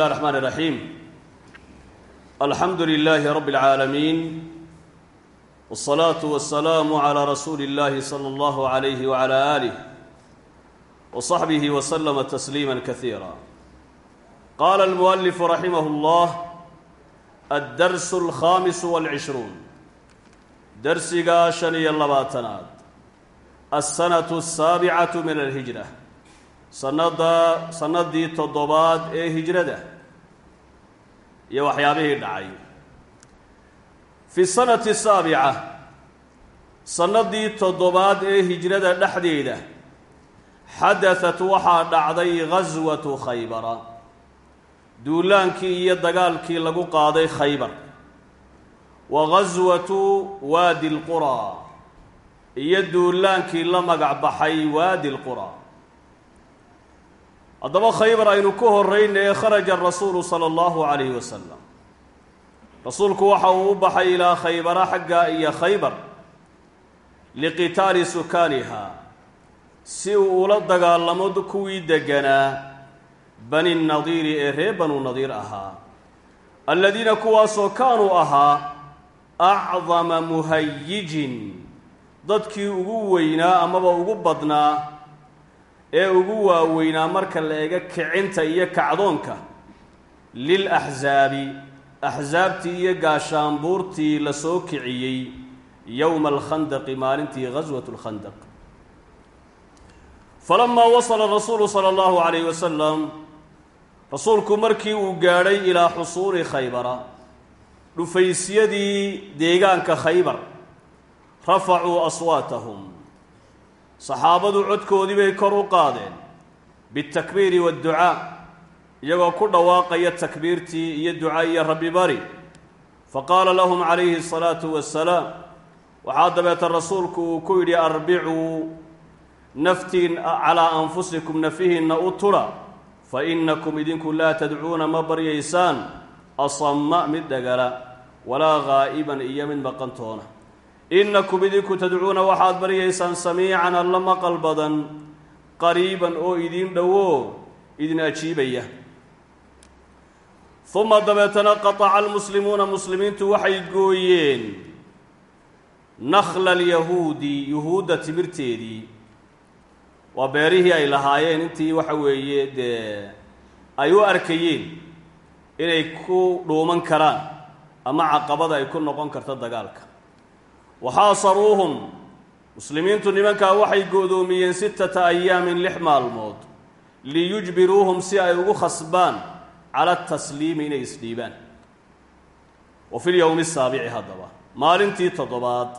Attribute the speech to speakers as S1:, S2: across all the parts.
S1: bismillahi raxmaan iraxiim alxamdu lilaahi rabbi اlcaalamiin wsalaatu wasalaamu calaa rasuuli illahi sala allahu alayhi wala alih wsaxbihi wslama tasliima kasiira qaala almualifu raximah اllah addarsu alkhaamisu walcishruun darsiga shan iyo labaatanaad alsanatu asaabicatu min alhijra sanada sanadii toddobaad ee hijrada iyo waxyaabihii dhacay. Fi sanati saabica sanadii toddobaad ee hijrada dhexdeeda xadatat waxaa dhacday ghaswatu khaybara duulaankii iyo dagaalkii lagu qaaday khaybar. Wa ghaswatu waadi lquraa iyo duulaankii la magac baxay waadi lquraa haddaba khaybar aynu ku horrayna ee kharaja rasuulu sala allahu calayhi wasalam rasuulku waxa uu u baxay ilaa khaybara xagga iyo khaybar liqitaali sukaaniha si uu ula dagaalamo kuwii deganaa bani nadiiri ee reer banu nadiir ahaa. Alladiina kuwaasoo kaanuu ahaa acdama muhayijin dadkii ugu weynaa amaba ugu badnaa ee ugu waaweynaa marka la eego kicinta iyo kacdoonka lil axsaabi axsaabtii iyo gaashaanbuurtii la soo kiciyey yowma alkhandaqi maalintii ghaswat lkhandaq falamaa wasala rasuulu sala allahu calayhi wasalam rasuulku markii uu gaadhay ilaa xusuuli khaybara dhufaysyadii deegaanka khaybar rafacuu aswaatahum saxaabadu codkoodii bay kor u qaadeen bitakbiiri waadducaa iyagoo ku dhawaaqaya takbiirtii iyo duca iyo rabbi bari. Faqaala lahum calayhi asalaatu wassalaam waxaa dabeeta rasuulku uu ku yidhi arbicuu naftiin calaa anfusikum nafihiinna u tudha fa innakum idinku laa tadcuuna ma baryaysaan asamma mid dhagala walaa gaa'iban iyo mid maqantoona innakum idinku tadcuuna waxaad baryaysaan samiican alla maqal badan qariiban oo idiin dhowo idin ajiibaya uma dabeetana qataca almuslimuuna muslimiintu waxay gooyeen nakhla alyahuudi yuhuudda timirteedii waa beerihii ay lahaayeen intii waxa weeye dee ay u arkayeen inay ku dhuuman karaan ama caqabada ay ku noqon karto dagaalka waxaasaruuhum muslimiintu nimankaa waxay go-doomiyeen sittata ayaamin lix maalmood liyujbiruuhum si ay ugu khasbaan cala tasliimi inay isdhiibaan wa fi lyowmi asaabici haddaba maalintii toddobaad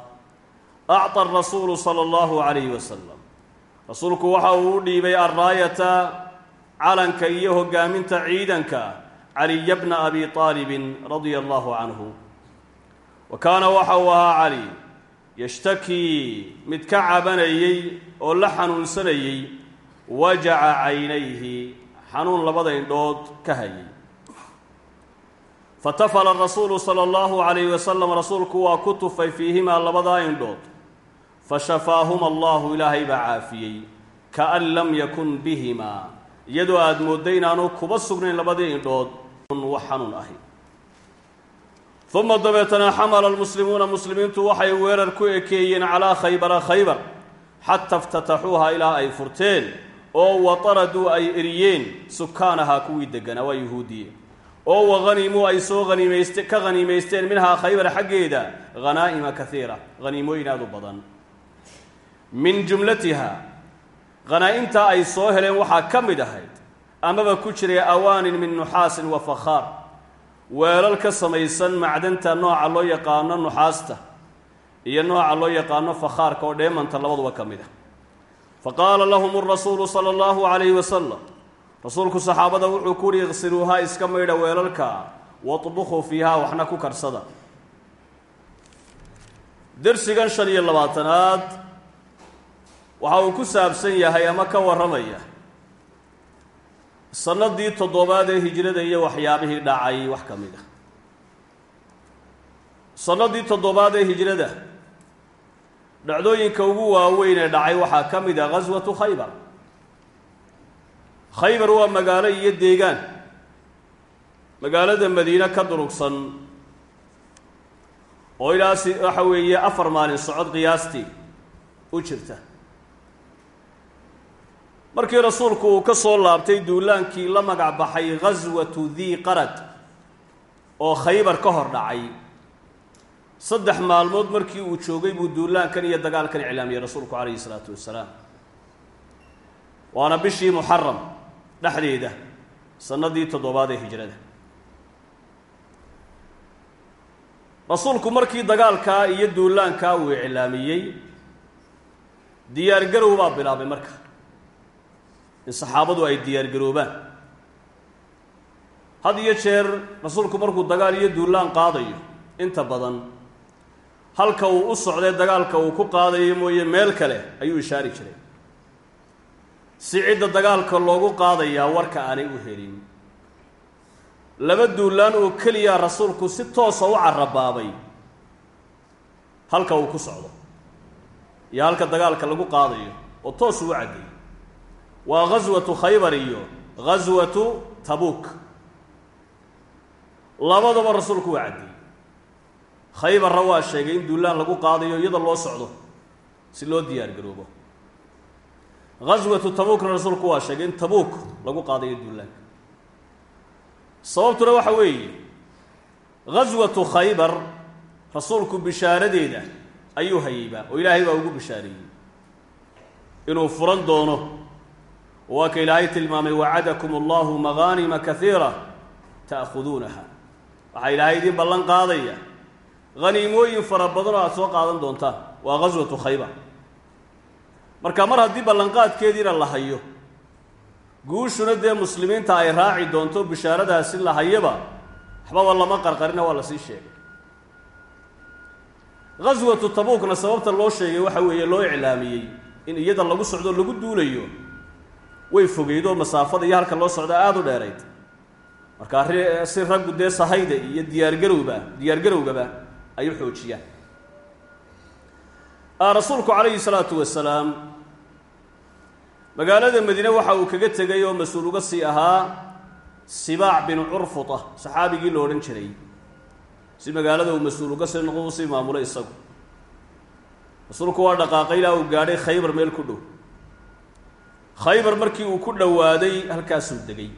S1: acta rasuulu sala allahu calayhi wasalam rasuulku waxa uu u dhiibay alraayata calanka iyo hogaaminta ciidanka caliya bna abi aalibin radia allahu canhu kaana waxa uu ahaa yashtakii mid ka cabanayey oo la xanuunsanayey wajaca caynayhi xanuun labada indhood ka hayay. Fatafala rasuulu sala allahu calayhi wasalam rasuulku waa ku tufay fiihimaa labadaa indhood. Fashafaahuma allahu ilaahay baa caafiyey. Kaan lam yakun bihimaa iyadoo aad moodday inaanu kuba sugnayn labadii indhood wax xanuun ahi uma dabeetana xamala almuslimuuna muslimiintu waxay weerar ku ekeeyeen calaa khaybara khaybar xata iftataxuuha ilaa ay furteen oo wataraduu ay eriyeen sukaanahaa kuwii deganaa waa yuhuudiye. Oo wahanimuu ay soo haniimayste ka haniimaysteen minhaa khaybar xaggeeda hanaa'ima kaiira haniimooyin aad u badan. Min jumlatiha hanaa-imtaa ay soo heleen waxaa ka mid ahayd amaba ku jiray awaanin min nuxaasin wa fakhaar weelal ka samaysan macdanta nooca loo yaqaano nuxaasta iyo nooca loo yaqaano fakhaarka oo dheemanta labaduba ka mid ah. Fa qaala lahum rasuulu sala allahu calayhi wasalam rasuulku saxaabada wuxuu ku uhi iqsiluuhaa iska maydha weelalka wadbukhuu fiihaa waxna ku karsada. Dersigan shan iyo labaatanaad waxa uu ku saabsan yahay ama ka warramaya sanadii toddobaad ee hijrada iyo waxyaabihii dhacay wax ka mid ah. Sanadii toddobaad ee hijrada dhacdooyinka ugu waaweyn ee dhacay waxaa ka mid ah ghaswatu khaybar. Khaybar waa magaalo iyo deegaan magaalada madiine ka durugsan oo ilaa si waxa weeye afar maalin socod qiyaastii u jirta markii rasuulku uu ka soo laabtay duulaankii la magac baxay ghaswatu dii qarad oo khaybar ka hor dhacay saddex maalmood markii uu joogay buu duulaankan iyo dagaalkan iclaamiyey rasuulku calayhi isalaatu wassalaam. Waana bishii muxaram dhexdeeda sanadii toddobaad ee hijrada. Rasuulku markii dagaalkaa iyo duulaankaa uu iclaamiyey diyaargarow baa bilaabay marka in saxaabadu ay diyaargaroobaan had iyo jeer rasuulku markuu dagaal iyo duulaan qaadayo inta badan halka uu u socday dagaalka uu ku qaadayo mooye meel kale ayuu ishaari jiray. Si cidda dagaalka loogu qaadayaa warka aanay u helin. Laba duulaan oo keliya rasuulku si toosa u carabaabay halka uu ku socdo iyo halka dagaalka lagu qaadayo oo toos uu caddeeyey waa ghaswatu khaybar iyo ghaswatu tabuuk labadaba rasuulku waa caddeeyey khaybarra waa sheegay in duulaan lagu qaadayo iyada loo socdo si loo diyaar garoobo. Ghaswatu tabuukna rasuulku waa sheegay in tabuuk lagu qaadayo duulaanka sababtuna waxa weeye ghaswatu khaybar rasuulku bishaaradeeda ayuu hayeyba oo ilaahay baa ugu bishaareeyey. Inuu furan doono waa ka ilaahay tilmaamay wacadakum allahu magaanima kaiira ta'khuduunaha waxaa ilaahay idiin ballan qaadaya haniimooyin fara badan oo aada soo qaadan doontaan waa ghaswatu khaybar marka mar haddii ballanqaadkeediina la hayo guushuna dee muslimiinta ay raaci doonto bishaaradaasi la hayaba waxbaba lama qarqarina waa la sii sheegay ghaswatu tabuukna sababta loo sheegay waxa weeye loo iclaamiyey in iyada lagu socdo lagu duulayo way fogeydoo masaafada iyo halka loo socda aada u dheerayd. Marka arri si raggu dee sahayda iyo diyaargarowba diyaargarowgaba ay u xoojiyaan rasuulku calayhi salaatu wasalaam magaalada madiine waxa uu kaga tegay oo mas'uul uga sii ahaa sibaac binu curfuta saxaabigii lo odhan jiray. Si magaalada uu mas'uul uga sii noqo u sii maamulay isagu. Rasuulku waa dhaqaaqay ilaa uu gaadhay khaybar meel ku dhow khaybar markii uu ku dhowaaday halkaasuu degay.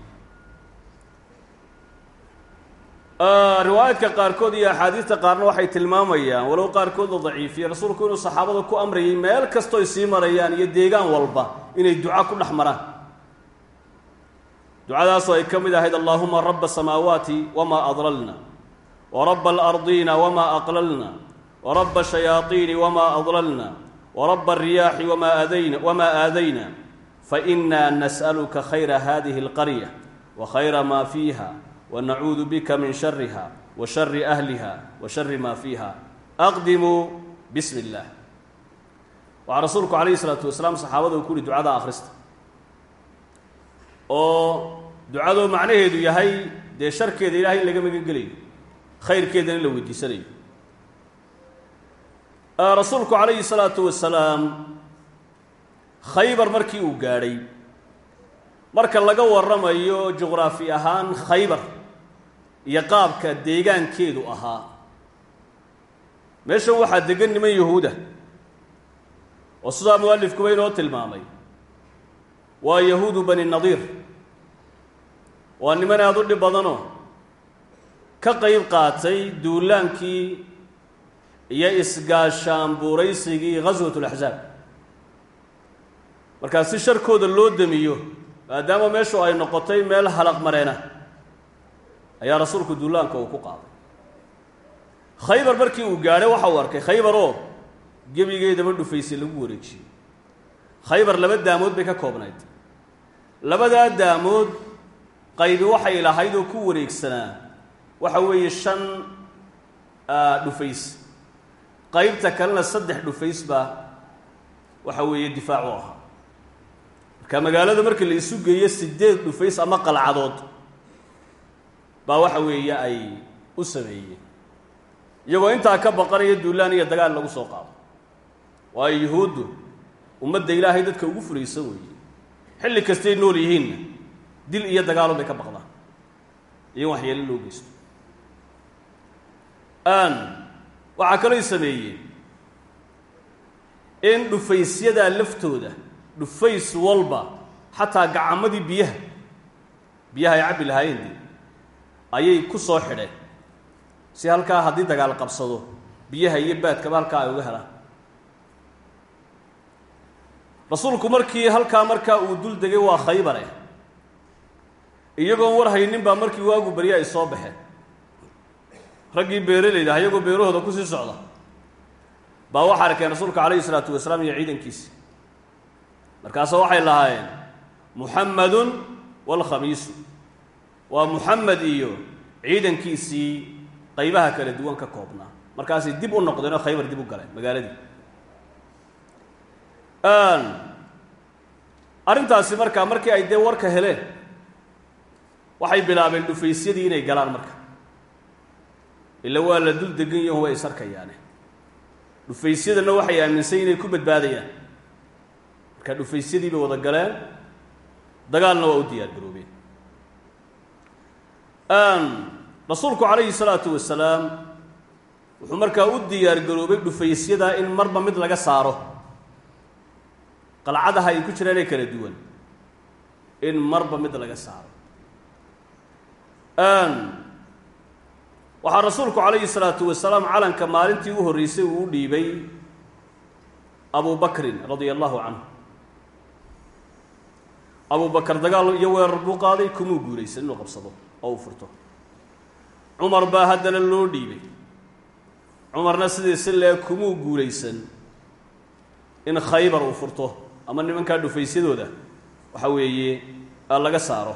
S1: Riwaayaadka qaarkood iyo axaadiista qaarna waxay tilmaamayaan walow qaarkood la daciifiye rasuulku inuu saxaabada ku amrayay meel kastoy sii marayaan iyo deegaan walba inay duca ku dhex maraan. Ducadaasoo ay ka mid ahayd allaahuma raba asamaawaati wamaa adlalna waraba alardiina wamaa aqlalna waraba ashayaaiini wamaa adlalna waraba alriyaaxi wamaa aadayna wamaa aadayna faina nas'aluka khayra hadihi alqarya wa khayra maa fiiha wnacuudu bika min shariha wa shari ahliha wa shari maa fiiha aqdimuu bismi اllah waxaa rasuulku calayhi isalaatu wasalaam saxaabada uu ku uhi ducada akhrista oo ducadoo macnaheedu yahay dee sharkeeda ilahay in laga magan gelayo khayrkeedana in la weydiisanayo rasuulku calayhi salaatu wasalaam khaybar markii uu gaadhay. Marka laga warramayo juqraafi ahaan khaybar iyo qaabka deegaankeedu ahaa. Meeshan waxaa degan niman yahuuda oo sidaa mualifkuba inoo tilmaamay. Waa yahuudu bani nadiir. Waa niman aada u dhib badanoo ka qayb qaatay duulaankii iyo isgaashaanbuuraysigii ghaswat laxsaab markaa si sharkooda loo demiyo maadaama meeshu ay noqotay meel halaq mareena ayaa rasuulku duulaanka uu ku qaaday. Khaybar markii uu gaadhay waxa uu arkay khaybar oo gebigeedaba dhufaysay lagu wareejiyey khaybar laba daamood bay ka koobnayd. Labadaa daamood qaybi waxay lahayd oo ku wareegsanaa waxa weeye shan dhufays. Qaybta kalena saddex dhufays baa waxa weeye difaac u ahaa marka magaalada markii la isu geeyo sideed dhufays ama qalcadood baa waxa weeye ay u sameeyeen. Iyagoo intaa ka baqanaya duulaan iyo dagaal lagu soo qaado. Waayo yuhuuddu ummadda ilaahay dadka ugu fulaysa weeye. Xilli kastay nool yihiinna dil iyo dagaalun bay ka baqdaan. Iyo waxyeelo loo geysto. Waxaa kaloo sameeyeen in dhufaysyadaa laftooda dhufays walba xataa gacamadii biyaha biyaha ay cabbi lahaayeen ayay ku soo xidheen si halkaa haddii dagaal qabsado biyaha iyo baadkaba halkaa ay uga helaan. Rasuulku markii halkaa markaa uu dul degay waa khaybare iyagoon war haynin baa markii waagu barya ay soo baxeen. Raggii beeralayda iyagoo beerahooda ku sii socda. Baa waxaa arkeen rasuulka calayhi isalaatu wasalaam iyo ciidankiisi markaasa waxay lahaayeen muxamadun waalkhamiisu waa muxamed iyo ciidankiisii qaybaha kala duwan ka koobnaa. Markaasay dib u noqdeen oo khaybar dib u galeen magaaladii. Arrintaasi markaa markii ay dee warka heleen waxay bilaabeen dhufaysyadii inay galaan marka. Ila waa la dul degan yaho way isarkayaane dhufaysyadana waxay aaminsan inay ku badbaadayaan marka dhufaysyadii bay wada galeen dagaalna waa u diyaar garoobeen. Rasuulku calayhi salaatu wasalaam wuxuu markaa u diyaar garoobay dhufaysyada in marba mid laga saaro. Qalcadaha ay ku jiraan ee kala duwan in marba mid laga saaro. Waxaa rasuulku calayhi salaatu wasalaam calanka maalintii u horreysay uu u dhiibay abu bakrin radia allahu canhu abu bakar dagaal iyo weerar buu qaaday kumuu guulaysan inuu qabsado oo uu furto. Cumar baa haddana loo dhiibay. Cumarna sidii si lee kumuu guulaysan in khaybar uu furto ama nimankaa dhufaysyadooda waxa weeye laga saaro.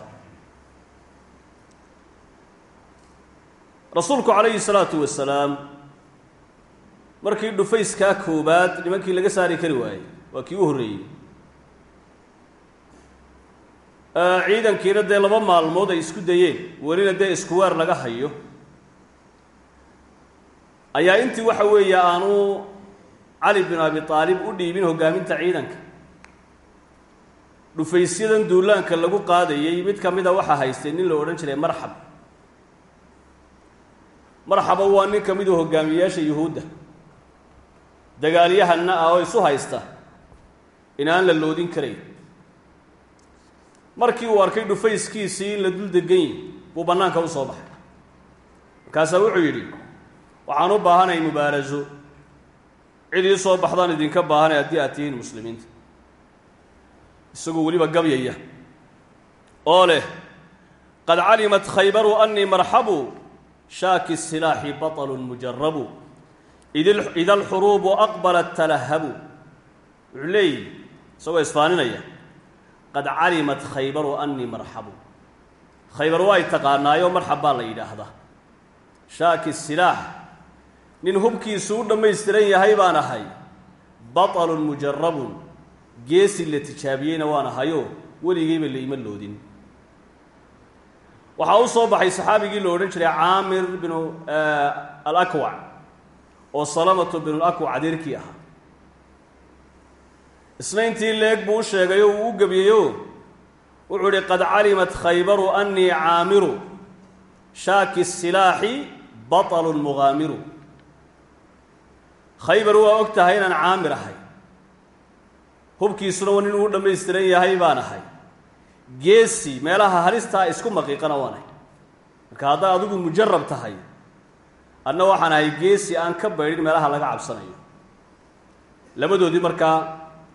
S1: Rasuulku calayhi salaatu wasalaam markii dhufayskaa koobaad nimankii laga saari kari waayey waa kii u horreeyey ciidankiina dee laba maalmood ay isku dayeen. Welina dee iskuweer laga hayo. Ayaa intii waxa weeye aanu cali bin abi aalib u dhiibin hoggaaminta ciidanka. Dhufaysyadan duulaanka lagu qaadayey mid ka mida waxaa haystay nin la odhan jiray marxab. Marxaba waa nin ka miduu hogaamiyeyaasha yuhuudda. Dagaalyahanna ah oo isu haysta. Inaan la loodin karayn markii uu arkay dhufayskiisii la dul degan yihi buu bannaanka u soo baxay. Markaasaa wuxuu yidhi waxaan u baahanay mubaaraso cid ii soo baxdaan idinka baahanay haddii aad tihiin muslimiinta. Isagoo weliba gabyaya oo leh qad calimat khaybaru annii marxabu shaaki silaaxi baطlu mujarabu ida alxuruubu aqbalat talahabu. Wuxuu leeyihi isagoo isfaaninaya qad calimat khaybaru annii marxabu khaybar waa y taqaanaayo marxab baa la yidhaahdaa shaaki silaax nin hubkiisu u dhammaystiran yahay baan ahay. Baطalun mujarabun geesi la tijaabiyeyna waan ahayo weligeyba la ima loodin. Waxaa u soo baxay saxaabigii la odhan jiray caamir binu alakwac oo salamatu binu lakwac adeerkii ahaa isna intii leeg buu u sheegay oo uu u gebiyeyo. Wuxuu ihi qad calimat khaybaru annii caamiru. Shaaki silaaxi baطalun mugaamiru. Khaybar waa og tahay inaan caamir ahay. Hubkiisuna waa nin uu dhammaystiran yahay baan ahay. Geesi meelaha halistaa isku maqiiqana waan ahay. Marka haddaa adigu mujarab tahay adna waxaan ahay geesi aan ka baydhin meelaha laga cabsanayo. Labadoodii markaa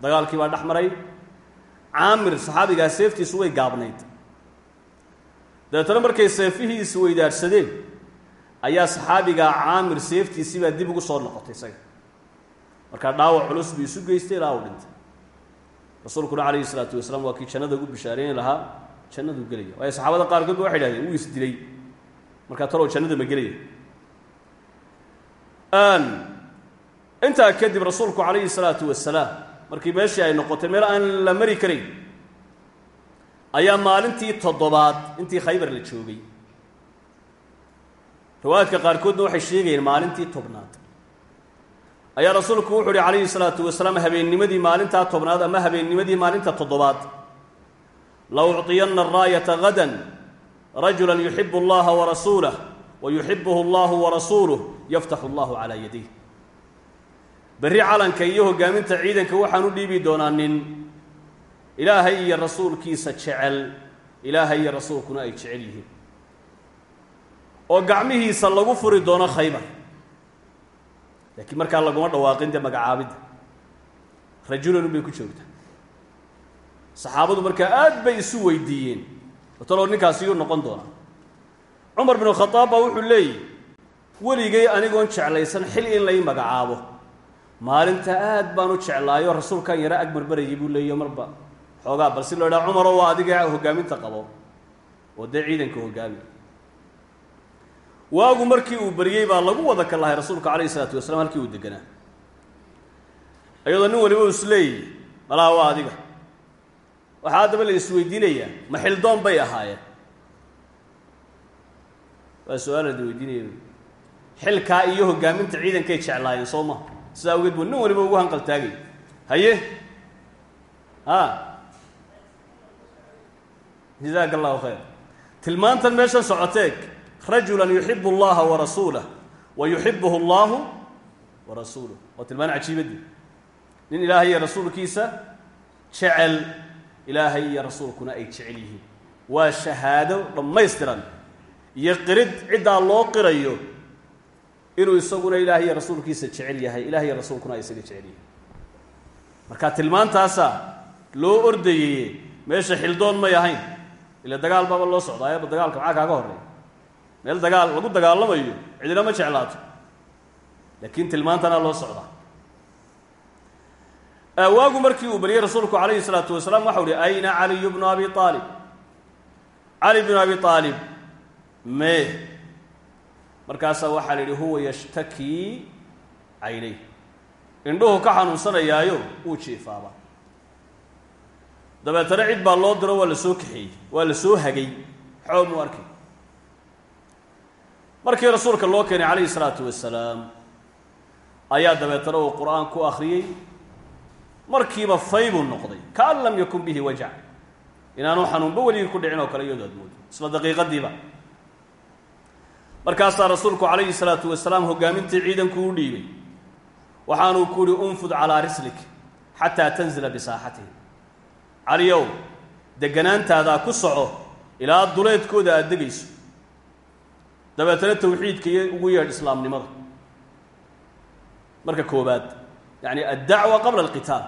S1: dagaalkii baa dhex maray. Caamir saxaabigaa seeftiisu way gaabnayd. Dabeetana markay seefihii isweydaarsadeen ayaa saxaabigaa caamir seeftiisii baa dib ugu soo noqotay isaga. Markaa dhaawac culus buu isu geystay ilaa uu dhintay rasuulkuna calayhi isalaatu wasalaam waa kii jannada ugu bishaareyni lahaa jannaduu gelaya. Waayo saxaabada qaarkood ba waxay dhahdeen wuu isdilay markaa talow jannada ma gelaya. Intaa kadib rasuulku calayhi salaatu wasalaam markii meeshii ay noqotay meel aan la mari karayn ayaa maalintii toddobaad intii khaybar la joogay. Riwaayadka qaarkoodna waxay sheegayeen maalintii tobnaad. Ayaa rasuulku wuxu uhi calayhi salaatu wasalaam habeennimadii maalintaa tobnaad ama habeennimadii maalinta toddobaad la ucطiyanna araayata gadan rajula yuxibu allaha warasuulah wa yuxibuhu allahu warasuuluh yaftaxu allahu calaa yadayh berri calanka iyo hoggaaminta ciidanka waxaan u dhiibi doonaa nin. Ilaahay iyo rasuulkiisa jecel. Ilaahay iyo rasuulkuna ay jecel yihiin. Oo gacmihiisa lagu furi doono khaybar. Laakiin markaa laguma dhawaaqin dee magacaabidda. Rajulan bay ku joogtaa. Saxaabadu markaa aad bay isu weydiiyeen. Otalow ninkaasi yuu noqon doonaa. Cumar binu khadaab baa wuxuu leeyihi weligay anigoon jeclaysan xil in lay magacaabo maalinta aad baan u jeclaayo rasuulkan yara ag marbarayay buu leeyahy marba. Xoogaa bal si loo idhaha cumaroo waa adiga hoggaaminta qabo. Oo dee ciidanka hoggaami waagu markii uu beriyey baa lagu wada ka lahay rasuulka calayhi isalaatu wasalaam halkii uu deganaa. Iyadoo nin waliba is leeyihi malaha waa adiga. Waxaa haddaba la isweydiinayaa ma xildoon bay ahaayeen. Waa su'aal la weydiinaya xilkaa iyo hoggaaminta ciidankay jeclaayeen soo ma sidaa awgeed buu nin waliba ugu hanqal taagay. Haye? A jazaaka allahu khayr. Tilmaantan meeshan socoteeg. Rajula yuxibu allaha warasuulah wa yuxibuhu allahu warasuuluh waa tilmaan cajiibadii. Nin ilaahay iyo rasuulkiisa jecel ilaahay iyo rasuulkuna ay jecel yihiin. Waa shahaado dhammaystiran. Iyo qirid ciddaa loo qirayo inuu isaguna ilaahay rasuulkiisa jecel yahay ilahay rasuulkuna isaga jecel yihiin. Marka tilmaantaasa loo ordayeye meesha xildoon may ahayn. Ila dagaal baaba loo socdaayaba dagaalka maxaa kaaga horreeya meel dagaal lagu dagaalamayo cidina ma jeclaato. Laakiin tilmaantana loo socdaa. Waagu markii uu bariyey rasuulku calayhi salaatu wasalaam waxau uhi ayna caliyu bnu abi aalib cali bnu abi aalib mee markaasaa waxaa la yidhi huwa yashtakii caynay. Indhuhu ka xanuunsanayaayo wuu jiifaaba dabeetana cid baa loo diro waa la soo kaxeeyey waa la soo hagay. Xoog mu arkay markii rasuulka loo keenay calayhi salaatu wasalaam ayaa dabeetana uu qur'aan ku akhriyey. Markiiba fay buu noqday kaan lam yakun bihi wajac. Inaanu xanuunba weligii ku dhicin oo kale iyadoo aad moodo isla daqiiqadiiba markaasaa rasuulku calayhi salaatu wasalaam hoggaamintii ciidanku u dhiibay. Waxaanuu ku uhi unfud calaa rislik xataa tanzila bisaaxatihi. Caliyow deganaantaadaa ku soco ilaa duleedkooda aada degayso. Dabeetana tawxiidka iyo ugu yeedh islaamnimada. Marka koobaad yacni addacwa qabla alqitaal.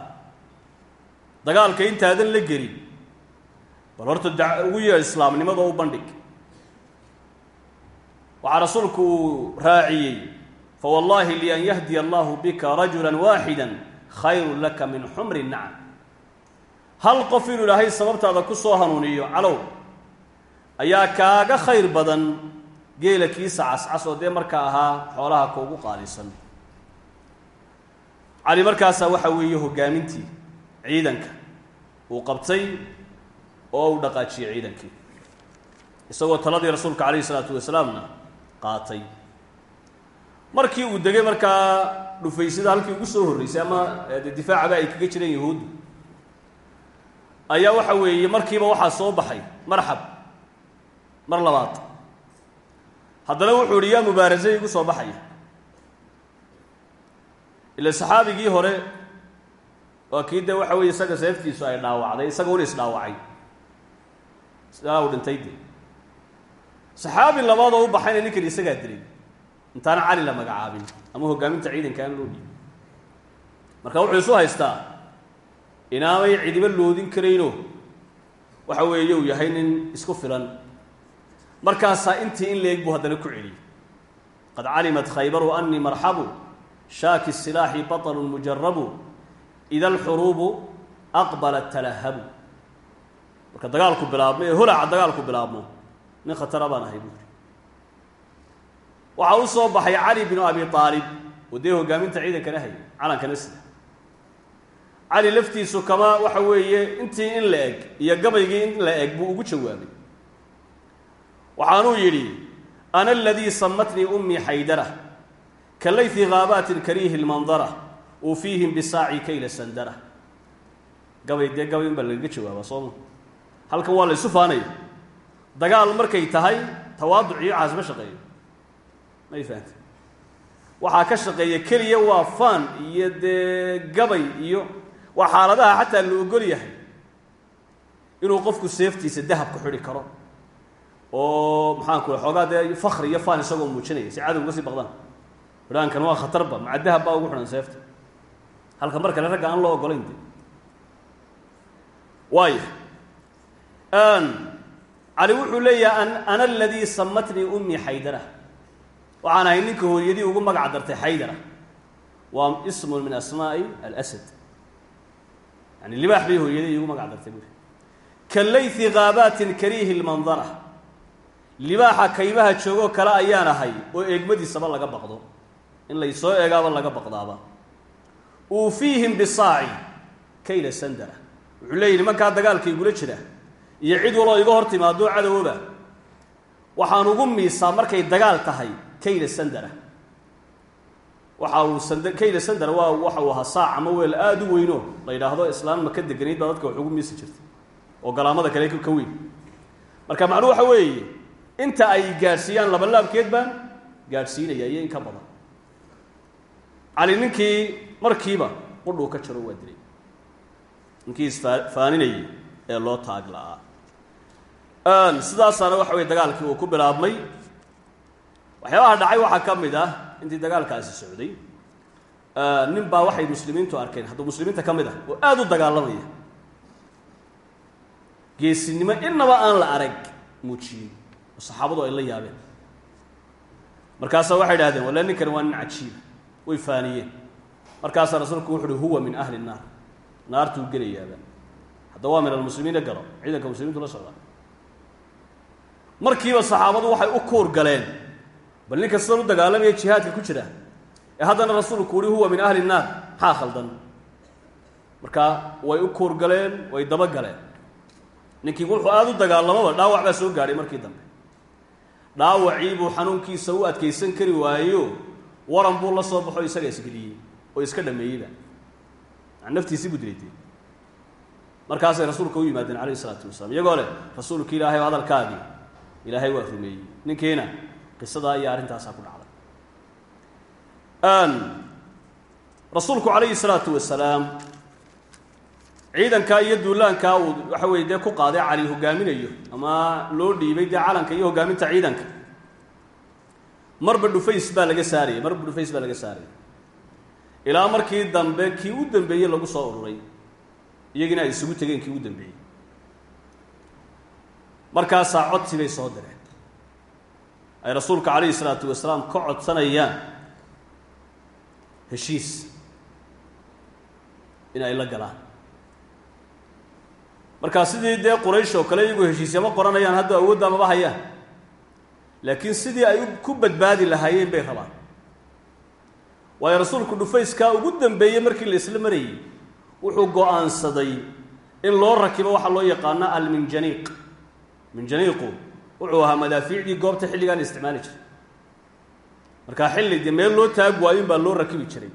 S1: Dagaalka intaadan la gelin. Bal horta ugu yeedh islaamnimada u bandhig waxaa rasuulku uu raaciyey fawallahi lian yahdiya allahu bika rajula waaxida khayrun laka min xumri nacam. Hal qof inuu ilaahay sababtaada ku soo hanuuniyo calow ayaa kaaga khayr badan geela kiisa cascas oo dee marka ahaa xoolaha kaugu qaalisan. Cali markaasaa waxa weeye hoggaamintii ciidanka. Uu qabtay oo uu dhaqaajiyey ciidankii. Isagoo taladii rasuulka calayhi isalaatu wasalaamna qaatay. Markii uu degay markaa dhufaysada halkii ugu soo horreysay ama de difaacaba ay kaga jireen yahuuddu ayaa waxa weeye markiiba waxaa soo baxay marxab mar labaad. Haddana wuxuu ihi yaa mubaarasay igu soo baxaya ila saxaabigii hore waa kii de waxa weeye isaga seeftiisu ay dhaawacday isaga una isdhaawacay sidaa uu dhintay de saxaabi labaadoo u baxayna ninkan isagaa dilay. Intaana cali la magacaabin ama hoggaaminta ciidanka aan loo dhiibin marka wuxuu isu haystaa inaanay cidiba loodin karayno. Waxa weeye uu yahay nin isku filan. Markaasaa intii in leeg buu haddana ku celiyey qad calimat khaybaru anii marxabu shaaki silaaxi baطlun mujarabu ida alxuruubu aqbalat talahabu. Marka dagaalku bilaabmo ee dagaalku bilaabmo nin khatara baan ahay buuri. Waxaa u soo baxay cali binu abi aalib oo dee hoggaaminta ciidankana hay calankana sida. Cali laftiisu kama waxa weeye intii in la eg iyo gabaygii in la eg buu ugu jawaabay. Waxaanuu yidhi ana aladii samatnii ummii xaydara ka laythi haabaatin kariihi lmandara uufiihim bisaaci kayla sandara gabay dee gabay in baa lagaga jawaabaa sooma halkan waa la isu faanaya dagaal markay tahay tawaaduc iyo caas ma shaqeeyo. May fahamte waxaa ka shaqeeya keliya waa faan iyo dee gabay iyo waa xaaladaha xataa la ogol yahay inuu qofku seeftiisa dahab ku xidhi karo. Oo maxaanku xoogaa dee fakri iyo faan isagoo muujinaya si cadow uga sii baqdaan. Fidhaankan waa khatarba maca dahab baa ugu xidhan seefta. Halka mar kale ragga aan loo ogolayn de waaya cali wuxuu leeyahay ana aladii samatnii ummii xaydara waxaan ahay ninka hooyadii ugu magac dartay xaydara waa ismun min asmaa'i alasad. Yani libaax bay hooyadii igu magac dartay buuri. Kalaythi kaabaatin kariihi lmandara libaaxa kaymaha joogoo kale ayaan ahay oo eegmadiisaba laga baqdo. In laysoo eegaaba laga baqdaaba. Uufiihim bisaaci kayla sandara. Wuxuu leeyihi nimankaa dagaalka igula jira iyo cid waloo iga hor timaado cadowba waxaan ugu miisaa markay dagaal tahay kayla sandara waxa uu sand kayla sandara waa waxa uu ahaa saac ama weel aada u weyno la yidhaahdo islaan maka deganayd baa dadka wax ugu miisi jirtay oo galaamada kale ka weyn. Marka macnuhu waxa weeye inta ay gaadhsiiyaan labalaabkeed baan gaadhsiinaya iyo in ka badan. Cali ninkii markiiba qudhuu ka jaro waa dilay. Ninkii isfaaninayay ee loo taag la'aa sidaasaana waxa weye dagaalkii uu ku bilaabmay. Waxyaabaha dhacay waxaa ka mid ah intii dagaalkaasi socday nin baa waxay muslimiintu arkeen. Hadduu muslimiinta ka mid ah oo aada u dagaalamaya. Geesinimo innaba aan la arag muujiyey oo saxaabadu ay la yaabeen. Markaasaa waxay idhahdeen walla ninkani waa nin cajiiba way faaniyeen. Markaasaa rasuulku wuxu uhi huwa min ahli nnaar naartuu gelayaaba. Hadda waa min almuslimiina galo ciidanka muslimiintu la socda markiiba saxaabadu waxay u kuur galeen. Bal ninka sidan u dagaalamaya jihaadka ku jira ee haddana rasuulku uhi huwa min ahli nnaar maxaa khaldan. Markaa way u kuur galeen way daba galeen. Ninkii wuxuu aada u dagaalamaba dhaawac baa soo gaadhay markii dambe. Dhaawacii buu xanuunkiisa u adkaysan kari waayo waran buu la soo baxo isaga isgeliyey oo iska dhameeyeyba. Naftiisii buu dilaytay markaasay rasuulka u yimaadeen calayhi isalaatu wasalaam. Iyagoo leh rasuulka ilaahay oo hadalkaagii ilaahay waa rumeeyey. Ninkiina qisadaa iyo arrintaasaa ku dhacday. Rasuulku calayhi salaatu wasalaam ciidankaa iyo duulaankaa uu waxa weye dee ku qaaday cali hogaaminayo ama loo dhiibay dee calanka iyo hogaaminta ciidanka. Marba dhufays baa laga saarayay marba dhufays baa laga saarayay. Ilaa markii dambe kii u dambeeyey lagu soo ururay iyagiina ay isugu tegeen kii u dambeeyey markaasaa codsi bay soo direen. Ay rasuulka calayhi isalaatu wasalaam ka codsanayaan heshiis in ay la galaan. Markaa sidii dee quraysh oo kale iyagu heshiisyama qoranayaan hadda awoodda maba hayaan. Laakiin sidii ay ku badbaadi lahaayeen bay rabaan. Waayo rasuulku dhufayskaa ugu dambeeyey markii la isla marayey wuxuu go'aansaday in loo rakibo waxaa loo yaqaano alminjaniiq minjaniiqu wuxuu ahaa madaafiicdii goobta xilligaa la isticmaali jiray. Markaa xilli dee meel loo taag waayin baa loo rakibi jiray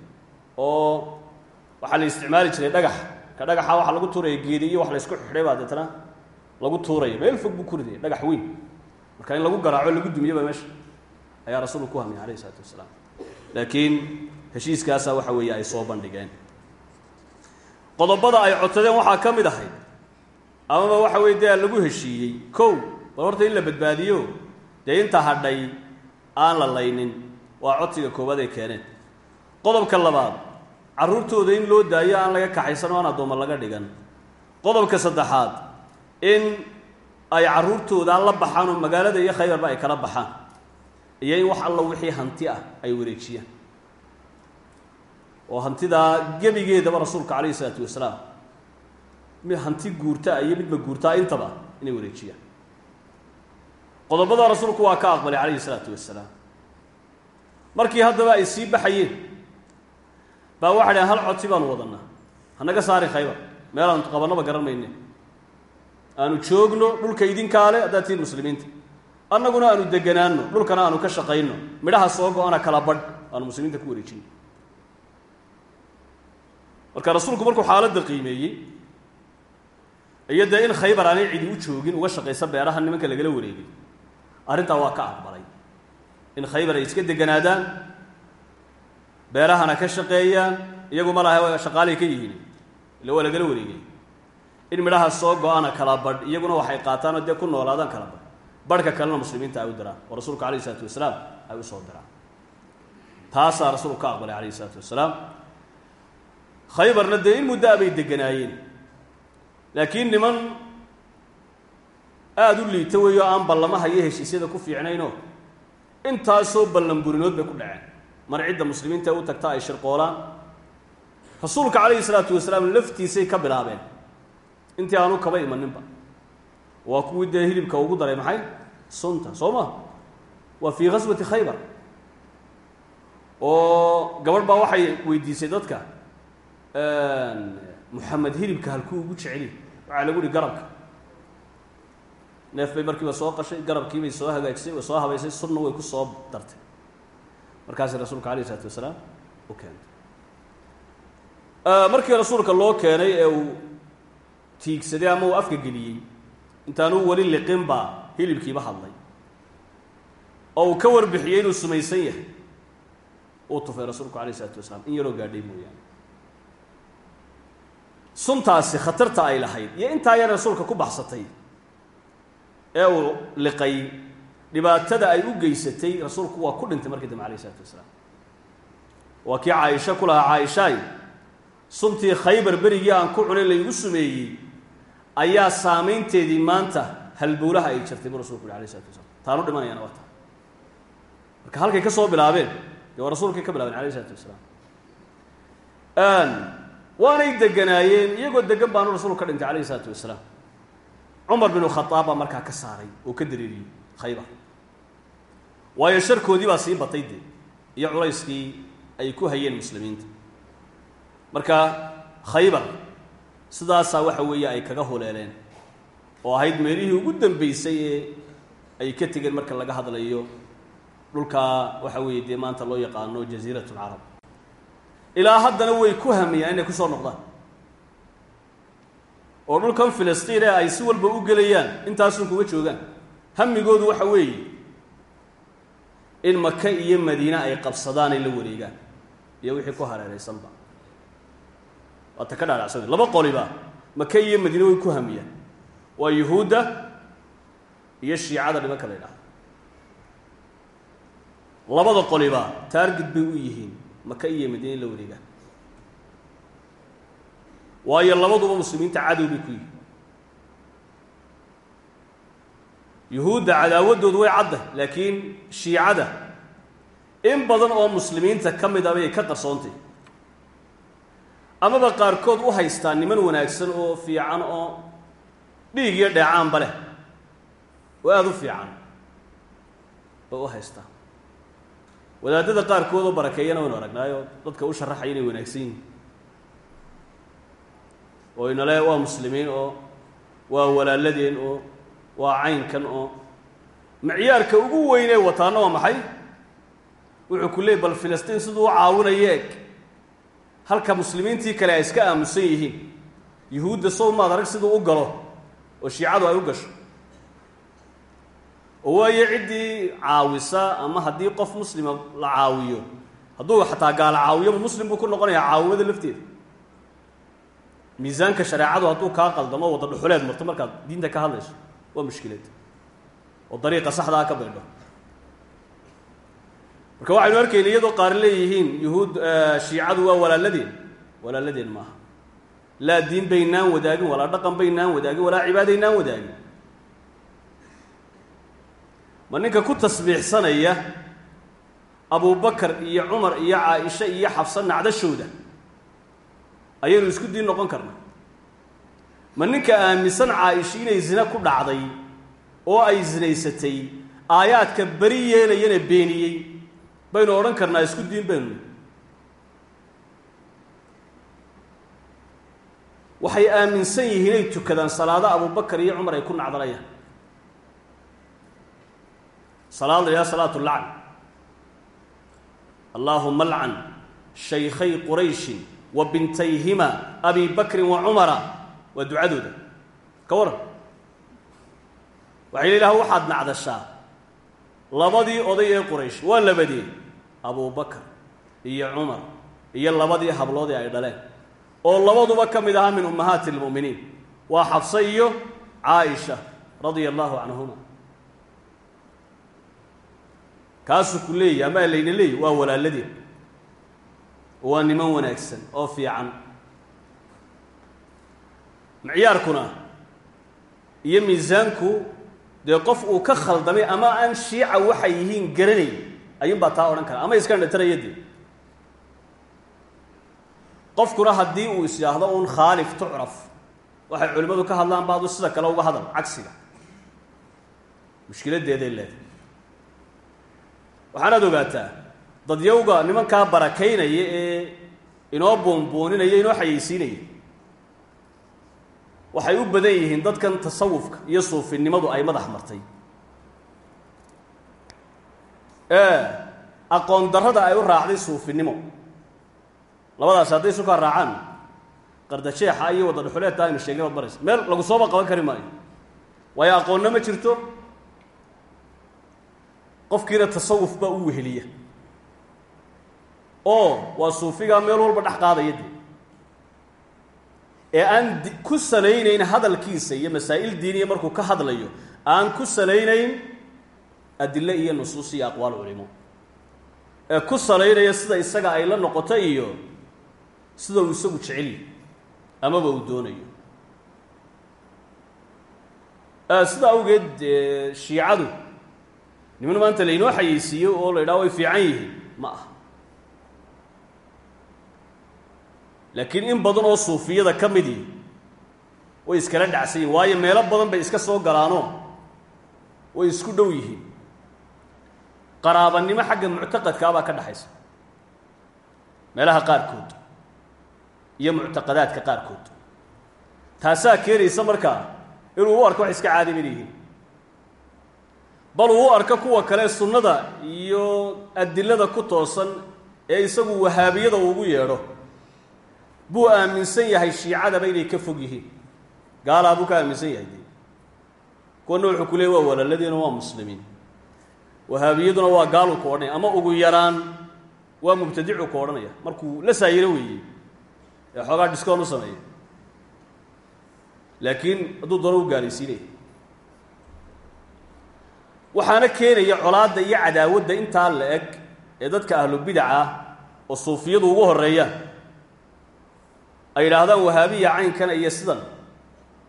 S1: oo waxaa la isticmaali jiray dhagax. Ka dhagaxa waxaa lagu tuuraya geedi iyo wax la ysku xidhay baa deetana lagu tuuraya. Meel fog buu ku ridaya dhagax weyn. Marka in lagu garaaco lagu dumiyaba meesha ayaa rasuulku ku hamiyay alayh isalaatu wasalaam. Laakiin heshiiskaasaa waxa weeye ay soo bandhigeen. Qodobada ay codsadeen waxaa ka mid ahayd amaba waxa weye dee lagu heshiiyey. Kow bal horta in la badbaadiyo dee inta hadhay aan la laynin waa codsiga koowaad ay keeneen qodobka labaad carruurtooda in loo daayo aan laga kaxaysan oo aan addooma laga dhigan. Qodobka saddexaad in ay carruurtooda la baxaan oo magaalada iyo khaybarba ay kala baxaan. Iyo in wax alla wixii hanti ah ay wareejiyaan oo hantidaa gebigeedaba rasuulka calayhi isalaatu wasalaam mid hanti guurtaa iyo midba guurtaa intaba inay wareejiyaan qodobada rasuulku waa ka aqbalay calayhi isalaatu wasalaam markii haddaba ay sii baxayeen baa dhahen hal codsi baanu wadanaa? Hanaga saari khaybar. Meelaan qabanaba garan mayne. Aanu joogno dhulka idinkaale haddaad tihiin muslimiinta. Annaguna aanu deganaano dhulkana aanu ka shaqayno. Midhaha soo go-ana kala badh aanu muslimiinta ku wareejino marka rasuulku markuu xaaladda qiimeeyey iyo dee in khaybar aanay cidi u joogin uga shaqaysa beeraha nimanka lagala wareegay arrintaa waa ka aqbalay. In khaybar ay iska deganaadaan beerahana ka shaqeeyaan iyagu ma laha shaqaalay ka yihiin illa waa lagala wareegay. In midhaha soo go-ana kala badh iyaguna waxay qaataan oo dee ku noolaadaan kala badh. Badhka kalena muslimiinta ay u diraan oo rasuulka alayh isalaatu wasalaam ay u soo diraan. Taasaa rasuulku ka aqbalay alayh isalaatu wasalaam. Khaybarna dee in muddo a bay deganaayeen laakiin niman aada u liita weeyo aan ballamaha iyo heshiisyada ku fiicnaynoo intaasoo ballanburinood bay ku dhaceen. Mar cidda muslimiinta u tagta ay shirqoolaan rasuulka calayhi salaatu wasalaam laftiisay ka bilaabeen. Intii aanu kaba imaninba waa kuwii dee hilibka ugu daray maxay? Sunta soo ma? Waa fii ghaswati khaybar. Oo gabadh baa waxay weydiisay dadka muxamed hilibka halkuu ugu jeceli waxaa lagu uhi garabka. Neef bay markiiba soo qashay garabkii bay soo hagaajisay way soo habaysay sunna way ku soo dartay. Markaasi rasuulka alayh isalaatu wasalaam u keentay. Markii rasuulka loo keenay ee uu tiigsaday ama uu afka geliyey intaanuu weli liqin baa hilibkiiba hadlay. Oo uu ka warbixiyey inuu sumaysan yahay uu tufay rasuulku alayh isalaatu wasalaam in yaroo gaadhay mooyaane suntaasi khatarta ay lahayd iyo intaa yar rasuulka ku baxsatay ee uu liqay dhibaatada ay u geysatay rasuulku waa ku dhintay markii dambe alayh isalaatu wasalaam. Waa kii caaisha ku lahaa caaishaay suntii khaybar berigii aan ku cunin laygu sumeeyey ayaa saamaynteedii maanta halbowlaha ay jirtay bu rasulku yhi alayh isalatu wasalaam. Taanu dhimanayana waa taa marka halkay ka soo bilaabeen dee waa rasuulkay ka bilaabeen alayh isalaatu wasalaam waanay deganaayeen iyagoo degan baanu rasuulku ka dhintay alayh isalaatu wasalaam. Cumar binu khadaab baa markaa ka saaray oo ka dareeriyey khaybar. Waayo sharkoodii baa sii batay dee iyo culayskii ay ku hayeen muslimiinta. Marka khaybar sidaasaa waxa weeye ay kaga huleeleen oo ahayd meelihii ugu dambeysay ee ay ka tegeen marka laga hadlayo dhulkaa waxa weeye dee maanta loo yaqaano jaziirat lcarab ilaa haddana way ku hamiyaan inay ku soo noqdaan. Oo dhulkan filistiin ee ay si walba u gelayaan intaasun kuga joogaan. Hamigoodu waxa weeye in maka iyo madiine ay qabsadaan ay la wareegaan. Iyo wixii ku hareeraysanba waata ka dhaadhacsan laba qoliba maka iyo madiine way ku hamiyaan waa yuhuudda iyo shiicada nimanka la labada qoliba taargid bay u yihiin maka iyo madiine in la wareegaan waayo labaduba muslimiinta cadow bay ku yihiin yuhuudda cadaawaddoodu way cadda laakiin shiicada in badan oo muslimiinta ka mid a bay ka qarsoontay amaba qaarkood u haystaa niman wanaagsan oo fiican oo dhiig iyo dheecaanba leh. Oo aada u fiican oo u haystaa wadaadada qaarkood oo barakeeyana waynu aragnaayo dadka u sharaxaya inay wanaagsan yihiin oo inale waa muslimiin oo waa walaaladeen oo waa caynkan oo macyaarka ugu weynee wataana waa maxay? Wuxuu ku leeyay bal filistiin siduu u caawinayo eg halka muslimiintii kale ay iska aamusan yihiin. Yuhuudda sow maad arag siduu u galo oo shiicadu ay u gasho oo waayo ciddii caawisa ama haddii qof muslima la caawiyo hadduu xataa gaala caawiyoba muslim buu ku noqonayaa caawimada lafteeda. Miisaanka shareecadu hadduu kaa qaldamo wadda dhuxuleed marto markaad diinta ka hadlayso waa mushkilad oo dariiqa saxdaa ka baydho marka waxaynu arkayna iyadoo qaar leeyihiin yuhuud shiicadu waa walaaladeen. Walaaladeen maaha. Laa diin baynaan wadaagin walaa dhaqan baynaan wadaagin walaa cibaadaynaan wadaagin ma ninka ku tasbiixsanaya abubakar iyo cumar iyo caaisha iyo xabsa nacdashooda? Ayaynu isku diin noqon karna ma ninka aaminsan caaisha inay zina ku dhacday oo ay zinaysatay aayaadka beri yeelayana beeniyey baynu odhan karnaa isku diin baynu. Waxay aaminsan yihiin inay tukadaan salaado abubakar iyo cumar ay ku nacdanayaan salaad la yidhaha salaatu lacn allaahuma alcan shaykhay qurayshin wa bintayhima abi bakrin wa cumara waa ducadooda ka waran waxay leedaha waxaad nacdashaa labadii oday ee quraysh waa labadee abubakar iyo cumar iyo labadii habloodii ay dhaleen oo labaduba ka mid ahaa min ummahaati lmu'miniin waa xabse iyo caaisha radia allahu canhuma kaasuu ku leeyahy ama layna leeyahy? Waa walaaladeen waa niman wanaagsan oo fiican. Micyaarkuna iyo miisaanku dee qof uu ka khaldamay ama aan shiica waxay yihiin garanay ayuunbaa taa odhan kara ama iska dhataraya dee qofkuna haddii uu is yidhaahdo un khaalif tucraf waxay culimmadu ka hadlaan baadu sida kale uga hadal cagsiga. Mushkiladeeday leedahay waxaanaad ogaataa dadyowga nimankaa barakaynaya ee inoo buunbuuninaya inoo xayeysiinaya waxay u badan yihiin dadkan tasawufka iyo suufinimadu ay madax martay. Ee aqoon darrada ay u raacday suufinimo labadaas hadday sukaa raacaan qardajeexa iyo wadda dhuxuleedta aynu sheegnay baad baraysa. Meel lagu sooba qaban kari maayo. Waayo aqoonna ma jirto qofkiina tasawuf baa u weheliya. Oo waa suufigaa meel walba dhex qaadaya ee aan ku salaynayn hadalkiisa iyo masaa'il diiniya markuu ka hadlayo aan ku salaynayn adile iyo nusuus iyo aqwaal culimo. Ee ku salaynaya sida isaga ay la noqoto iyo sida uu isagu jecelyahy amaba uu doonayo. Sidaa awgeed shiicadu niman maanta laynoo xayeysiiyo oo la idhaha way fiican yihiin. Ma aha. Laakiin in badan oo suufiyada ka midii way iskala dhacsan yihiin waayo meelo badan bay iska soo galaanoo way isku dhow yihiin. Qaraabanimo xagga muctaqadkaabaa ka dhexaysa meelaha qaarkood iyo muctaqadaadka qaarkood. Taasaa keenaysa markaa inuu u arko wax iska caadi min yihiin bal uu u arko kuwa kale sunnada iyo adilada ku toosan ee isagu wahaabiyada ugu yeedho. Buu aaminsan yahay shiicadaba inay ka fog yihiin. Gaalaa buu ka aaminsan yahay de kuwana wuxuu ku leeyay waa walaaladiina waa muslimiin. Wahaabiyaduna waa gaaluu ku odhanaya ama ugu yaraan waa mubtadicu ku odhanaya. Markuu la saayiro weeyey ee xoogaa discoon u sameeya. Laakiin hadduu doono u gaalaysiinaya waxaana keenaya colaadda iyo cadaawadda intaa la eg ee dadka ahlu bidaca ah oo suufiyadu ugu horeeyaan ay yidhaahdaan wahaabiya caynkana iyo sidan.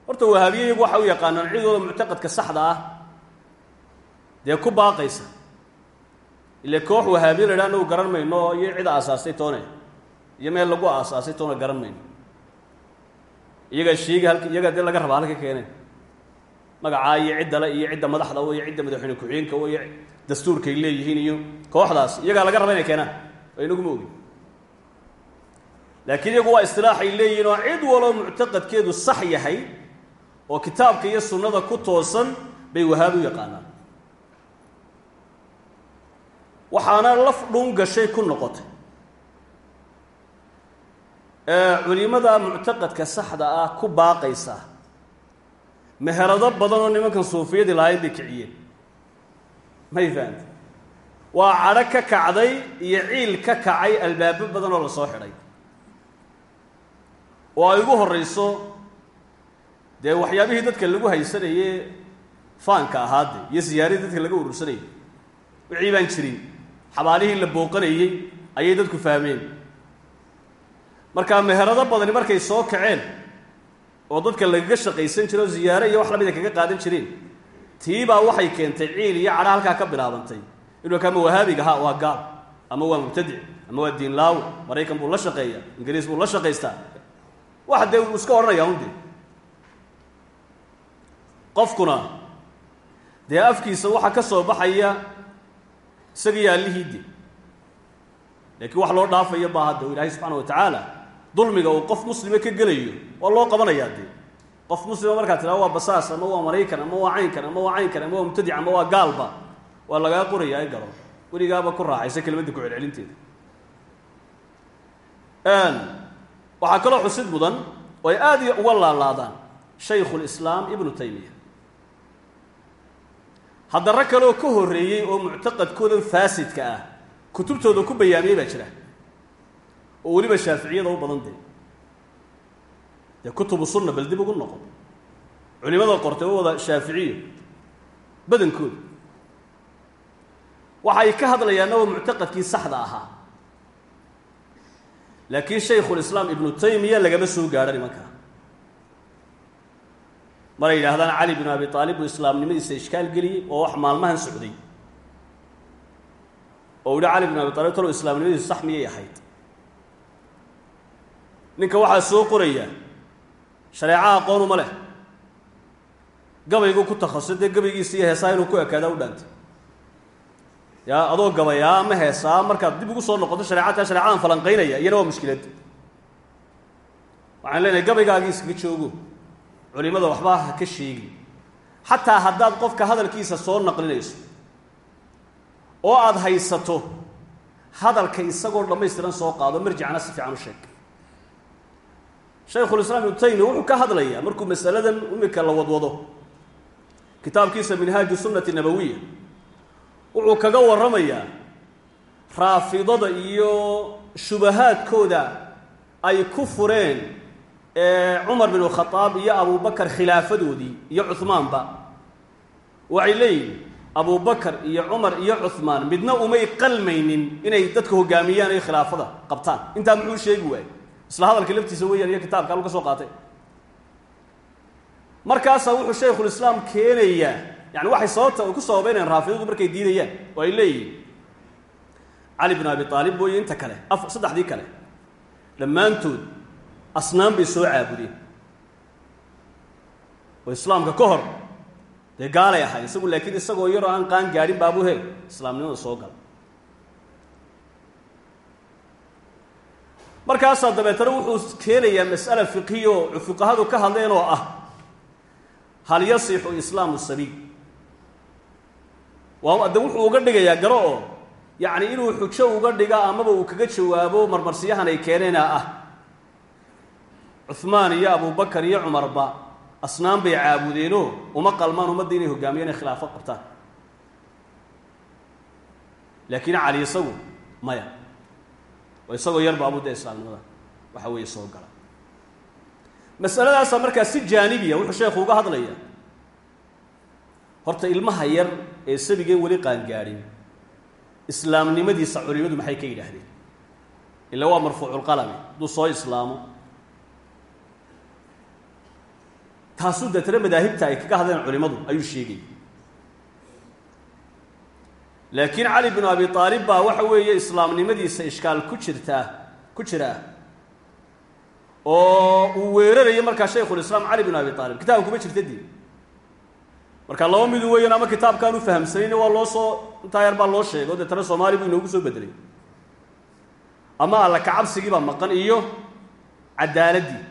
S1: Horta wahaabiye iyagu waxa u yaqaanaan cidooda muctaqadka saxda ah. Dee ku baaqaysa. Ile koox wahaabiye la idhaha anagu garan mayno iyo cid aasaastay toone iyo meel lagu aasaasay toona garan mayno. Iyagaa sheegi halka iyagaa dee laga rabaa halka keeneen magacaa iyo ciddale iyo cidda madaxda iyo cidda madaxweyne ku-xigeenka iyo dastuurkay leeyihiin iyo kooxdaas. Iyagaa laga raba inay keenaan oo inaguma ogin laakiin iyagu waa istilaaxay leeyihiin oo cid waloo muctaqadkeedu sax yahay oo kitaabka iyo sunnada ku toosan bay wahaabi u yaqaanaan. Waxaana laf dhun gashay ku noqotay. Culimada muctaqadka saxda ah ku baaqaysa meherado badan oo nimankan suufiyadii lahayd bay kiciyeen may fahamta waa cadho ka kacday iyo ciil ka kacay albaabo badan oo la soo xidhay. Oo ay ugu horrayso dee waxyaabihii dadka lagu haysanaye faanka ahaade iyo siyaaradii dadka laga urursanayay wixii baan jirin. Xabaalihii la booqanayey ayay dadku fahmeen. Markaa meherado badani markay soo kaceen oo dadka lagaga shaqaysan jiro ziyaare iyo wax lamida kaga qaadan jireen. Tiibaa waxay keentay ciil iyo cadha halkaa ka bilaabantay inuu ka ama wahaabiga ha waa gaal ama waa mubtadic ama waa diinlaawo maraykan buu la shaqeeya ingiriis buu la shaqaystaa. Wax dee uu iska odhanaya un de qofkuna dee afkiisa waxaa ka soo baxaya isagii allihii de laakiin wax loo dhaafaya baa hadda o ilaahay subxaana wa tacaala dulmiga uu qof muslima ka gelayo waa loo qabanayaa dee qof muslima markaa tiraa waa basaas ama waa maraykan ama waa caynkan ama waa caynkan ama waa mubtadic ama waa gaalba. Waa lagaa qoraya ay galo. Weligaaba ku raaxaysa kelimadda ku celcelinteeda waxaa kaloo xusid mudan oo ay aada uga laalaadaan shaykhulislaam ibnu taymiya hadda rag kaleoo ka horreeyey oo muctaqadkoodan faasidka ah kutubtooda ku bayaamiyey baa jira oo weliba shaaficiyada u badan dee dee kutubu sunna bal dib ugu noqon. Culimada qortay oo wada shaaficiyo badankooda waxa ay ka hadlayaanna waa muctaqadkii saxda ahaa. Laakiin shaykhulislaam ibnu taymiya lagama soo gaadho nimankaa maray yidhaahdaan cali binu abi aalib buu islaamnimadiisa ishkaal geliyey oo wax maalmahan socday. Oo yihi cali binu abi aalib talow islaamnimadiisu sax miyay ahayd ninka waxaa soo qoraya shareeca aqoon uma leh. Gabaygu ku takhasusay dee gabaygiisa iyo heesaa inuu ku ekaadaa u dhaantay. Yaa adoo gabayaa ama heesaa markaad dib ugu soo noqoto shareecadtaa shareecadan falanqaynaya iyana waa mushkilad. Waxaan leenahay gabaygaagii iskaga joogo culimada waxba ha ka sheegin. Xataa haddaad qofka hadalkiisa soo naqlinayso oo aada haysato hadalka isagoo dhammaystiran soo qaado marjicna si fiican u sheeg shaykhulislaam ibnu taymiya wuxuu ka hadlayaa markuu masaladan imika la wadwado. Kitaabkiisa minhaaju sunnati nabawiya wuxuu kaga warramayaa raafidada iyo shubahaadkooda ay ku fureen cumar bin khadaab iyo abubakar khilaafadoodii iyo cuhmaanba waxay leeyihiin abubakar iyo cumar iyo cuhmaan midna umay qalmaynin inay dadka hogaamiyaan iyo khilaafada qabtaan. Intaa muxuu sheegi waayey isla hadalka laftiisa weeyaan iyo kitaabka alu ka soo qaatay. Markaasaa wuxuu shaykhulislaam keenayaa yani waxay sababta ku sababeynayaan raafidadu markay diidayaan oo ay leeyihiin cali bin abi aalib mooye inta kale saddexdii kale dhammaantood asnaan bay soo caabudeen. Oo islaamka ka hor dee gaalay ahay isagu laakiin isagoo yaroo aan qaan gaadhin baabu he islaamnimada soo gala markaasaa dabeetana wuxuu keenayaa mas'ala fiqhiya oo fuqahadu ka hadleen oo ah hal yasixu islaamu sabiil? Waa de wuxuu uga dhigayaa garo oo yacni inuu xujo uga dhiga amaba uu kaga jawaabo marmarsiyahan ay keeneena ah. Cuhmaan iyo abubakar iyo cumarba asnaan bay caabudeenoo uma qalmaan ummadda inay hogaamiyaan inay khilaafo qabtaan. Laakiin cali isagu maya oo isagoo yar baabu dee islaamnimada waxa weeye soo gala. Masaladaasaa markaa si jaanibiya wuxuu sheekhu uga hadlaya horta ilmaha yar ee sabigeen weli qaangaadhin islaamnimadiisa culimadu maxay ka yidhaahdeen? Ila waa marfuuculqalami hadduu soo islaamo. Taasuu deetana madaahibta ay kaga hadleen culimadu ayuu sheegay laakiin cali binu abi aalib baa waxa weeye islaamnimadiisa ishkaal ku jirtaa ku jiraa oo uu weerarayo markaa shaykhulislaam cali binu abi aalib kitaabka kuma jirta dii marka laba midu weeyaan ama kitaabkaan u fahamsanayn waa loo soo intaa yar baa loo sheegay. O deetana soomaali buu inoogu soo bedelay ama alla kacabsigii baa maqan iyo caddaaladdii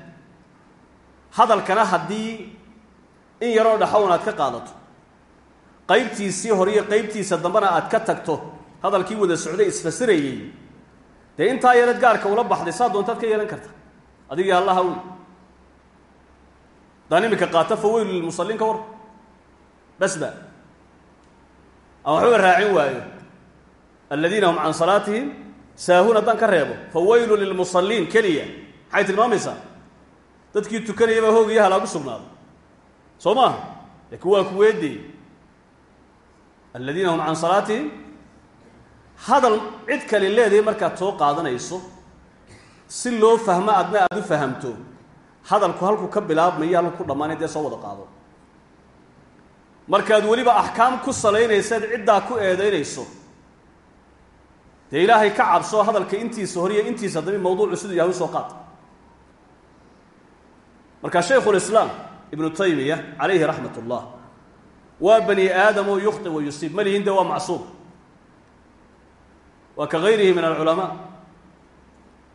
S1: hadalkana haddii in yaroo dhaxown aad ka qaadato qaybtiisii hore iyo qaybtiisa dambena aad ka tagto hadalkii wada socday isfasirayey. Dee intaa yareed gaarka ula baxday saa doontaad ka yeelan karta. Adigii allaha wey haddaan iminka qaato fa weylu lilmusalliin ka war. Bas ba ama waxba raacin waayo. Aladiina hum can salaatihim saahuun haddaan ka reebo fa weylu lilmusalliin keliya. Maxay tilmaamaysaa? Dadkii tukanaya baa hoog iyo halaagu sugnaaday soo maaha laakiin waa kuweedey aladiina hum can salaatihim hadal cid kale leedahay markaad soo qaadanayso si loo fahmo adna aada u fahamto hadalku halku ka bilaabmayo halku ku dhammaanay dee soo wada qaado. Markaad weliba axkaam ku salaynaysaad ciddaa ku eedaynayso dee ilaahay ka cabso hadalka intiisa horiyo intiisa dambe mawduucu siduu yahay u soo qaad. Marka shaykhulislaam ibnu taymiya calayhi raxmat ullah waa bani aadam oo yukhti wa yusiib malihin de waa macsuum waa ka gayrihi min alculamaa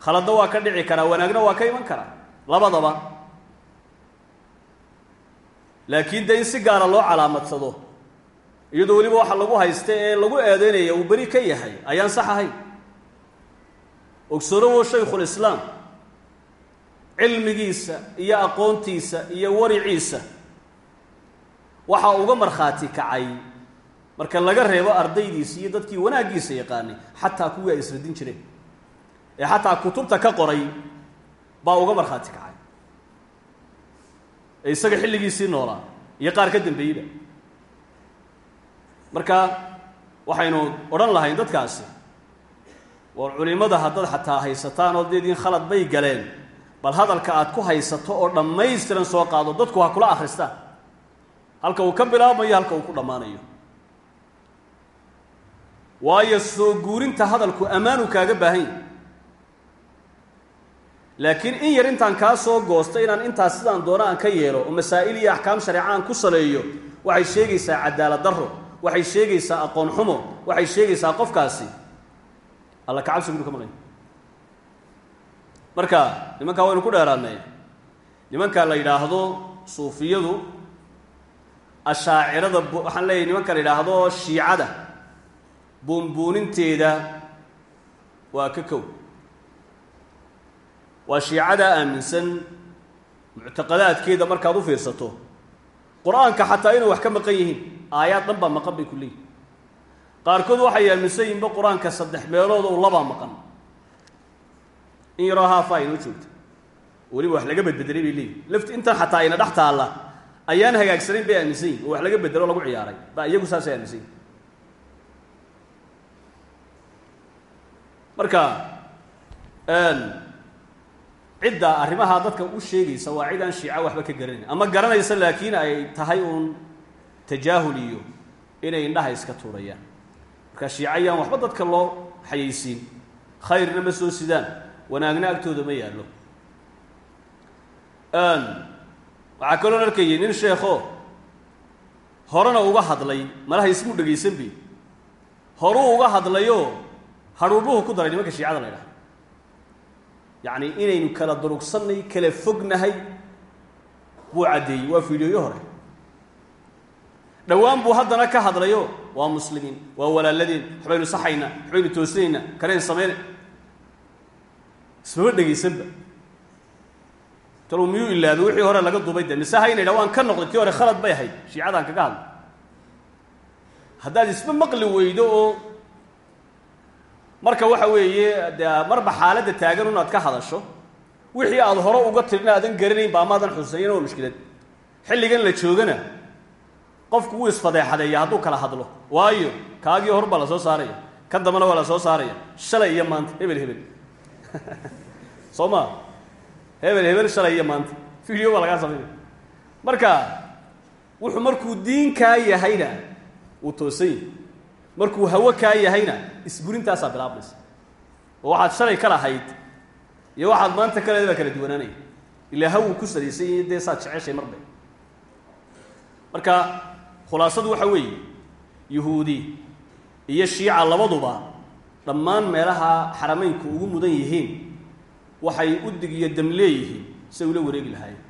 S1: khaladna waa ka dhici karaa wanaagna waa ka iman karaa labadaba. Laakiin dee in si gaara loo calaamadsado iyadoo weliba waxa lagu haysta ee lagu eedeynaya uu beri ka yahay ayaan sax ahayn ogsoonowo shaykhulislaam cilmigiisa iyo aqoontiisa iyo wariciisa waxaa uga markhaati kacay. Marka laga reebo ardaydiisa iyo dadkii wanaaggiisa yaqaanay xataa kuwii ay isradin jireen. Ee xataa kutubta ka qoray baa uga markhaati kacay. Ee isaga xilligiisii noolaa iyo qaar ka dambeeyeyba. Marka waxaynu odhan lahayn dadkaasi war culimada haddaad xataa haysataan oo deediin khalad bay galeen bal hadalka aad ku haysato oo dhammaystiran soo qaado dadku ha kula akhristaan halka uu ka bilaabmayo halka uu ku dhammaanayo. Waayo soo guurinta hadalku ammaanu kaaga baahan yahy laakiin in yar intaan kaa soo goosto inaan intaas sidaan doono aan ka yeelo oo masaa'il iyo axkaam shareeca aan ku saleeyo waxay sheegaysaa cadaalad darro waxay sheegaysaa aqoon xumo waxay sheegaysaa qofkaasi. Alla kacabsigu inu ka maqanya marka nimankaa waynu ku dheeraanay nimanka la yidhaahdo suufiyadu ashaacirada waxaan leeyahy nimanka la yidhaahdo shiicada buunbuuninteeda waa ka kow. Waa shiicada aaminsan muctaqadaadkeeda markaad u fiirsato qur'aanka xataa inay wax ka maqan yihiin aayaad dhan baa maqan bay ku leeyihiin qaarkood waxay aaminsan yihinba qur'aanka saddex meelood ou labaa maqan. In yaroo haafaa inoo joogta weliba wax laga bedbedelay bay leeyihiin lafti intan xataa ayna dhex taalla ayaan hagaagsanayn bay aaminsan yihiin oo wax laga bedelo lagu ciyaaray baa iyagu saasay aaminsan yihiin marka cidda arrimaha dadka u sheegaysa waa cid aan shiica waxba ka garanayn ama garanaysa laakiin ay tahay uun tajaahul iyo inay indhaha iska tuurayaan. Marka shiicayaan waxba dadka loo xayaysiin. Khayrna ma soo sidaan. Wanaagna agtooda ma yaallo waxaa kaloon arkayay nin sheekho horena uga hadlay malaha ismu dhegaysan bi horuu uga hadlayoo hadhuudhuhu ku daray nimanka shiicada la ydhaha yacni inaynu kala durugsannay kala fognahay buu caddeeyey waa fiidiyooyo hore. Dhowaan buu haddana ka hadlayo waa muslimiin waa walaaladeen waxbaynu saxaynaa waxbaynu toosinaynaa kaneen samayna ismama dhegaysanba taluu miyuu ilaabay wixii hore laga dubay de mise hayna waan ka noqday? Tii hore khalad bay ahayd. Shiicadaan kaga hadlay haddaad isma maqli weydo oo marka waxa weeye de marba xaaladda taagan un aad ka hadasho wixii aad hore uga tirina aadan garanayn ba amaadan xuseeyana waa mushkilad. Xilligan la joogana qofku wuu isfadeexadeeya hadduu kala hadlo. Waayo kaagii hor baa la soo saaraya. Kan dambana waa la soo saaraya. Shalay iyo maanta hebel hebel. Soo ma hebel hebel shalay iyo maanta. Video baa lagaa samaynaya marka wuxuu markuu diinkaa yahayna wuu toosan markuu hawo kaa yahayna isburintaasaa bilaabmaysa. Oo waxaad shalay ka lahayd iyo waxaad maanta ka leed baa kala duwanaanaya. Ilaa hawuu ku salaysan yahi dee saad jeceshay marbe marka khulaasadu waxa weeye yuhuudi iyo shiica labaduba dhammaan meelaha xarameynku ugu mudan yihiin waxay u iyo dam leeyihiin say ula wareegi lahaayeen.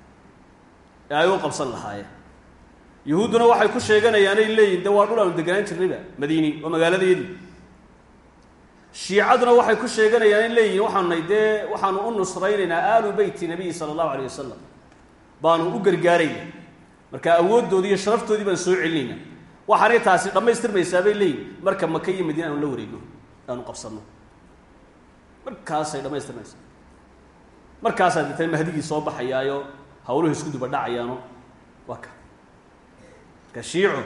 S1: Ee ay u qabsan lahaayeen. Yuhuudduna waxay ku sheeganayaanay leeyihiin de waa dhul aanu deganaan jirnayba madiini waa magaaladayadii. Shiicaduna waxay ku sheeganayaan in leeyihiin waxaanu nahay dee waxaanu u nusraynaynaa aalu beyti nabiyi sala allahu alayh wasalam baanu u gargaarayna. Marka awooddoodii iyo sharaftoodii baan soo celinaynaa. Waxaanay taasi dhammaystirmaysaa bay leeyihiin marka maka iyo madiina aanu la wareegno aanu qabsanno. Markaasay dhammaystirmaysaa markaasaa deetana mahdigii soo baxayaayo hawluhu isku duba dhacayaano. Waa ka. Marka shiico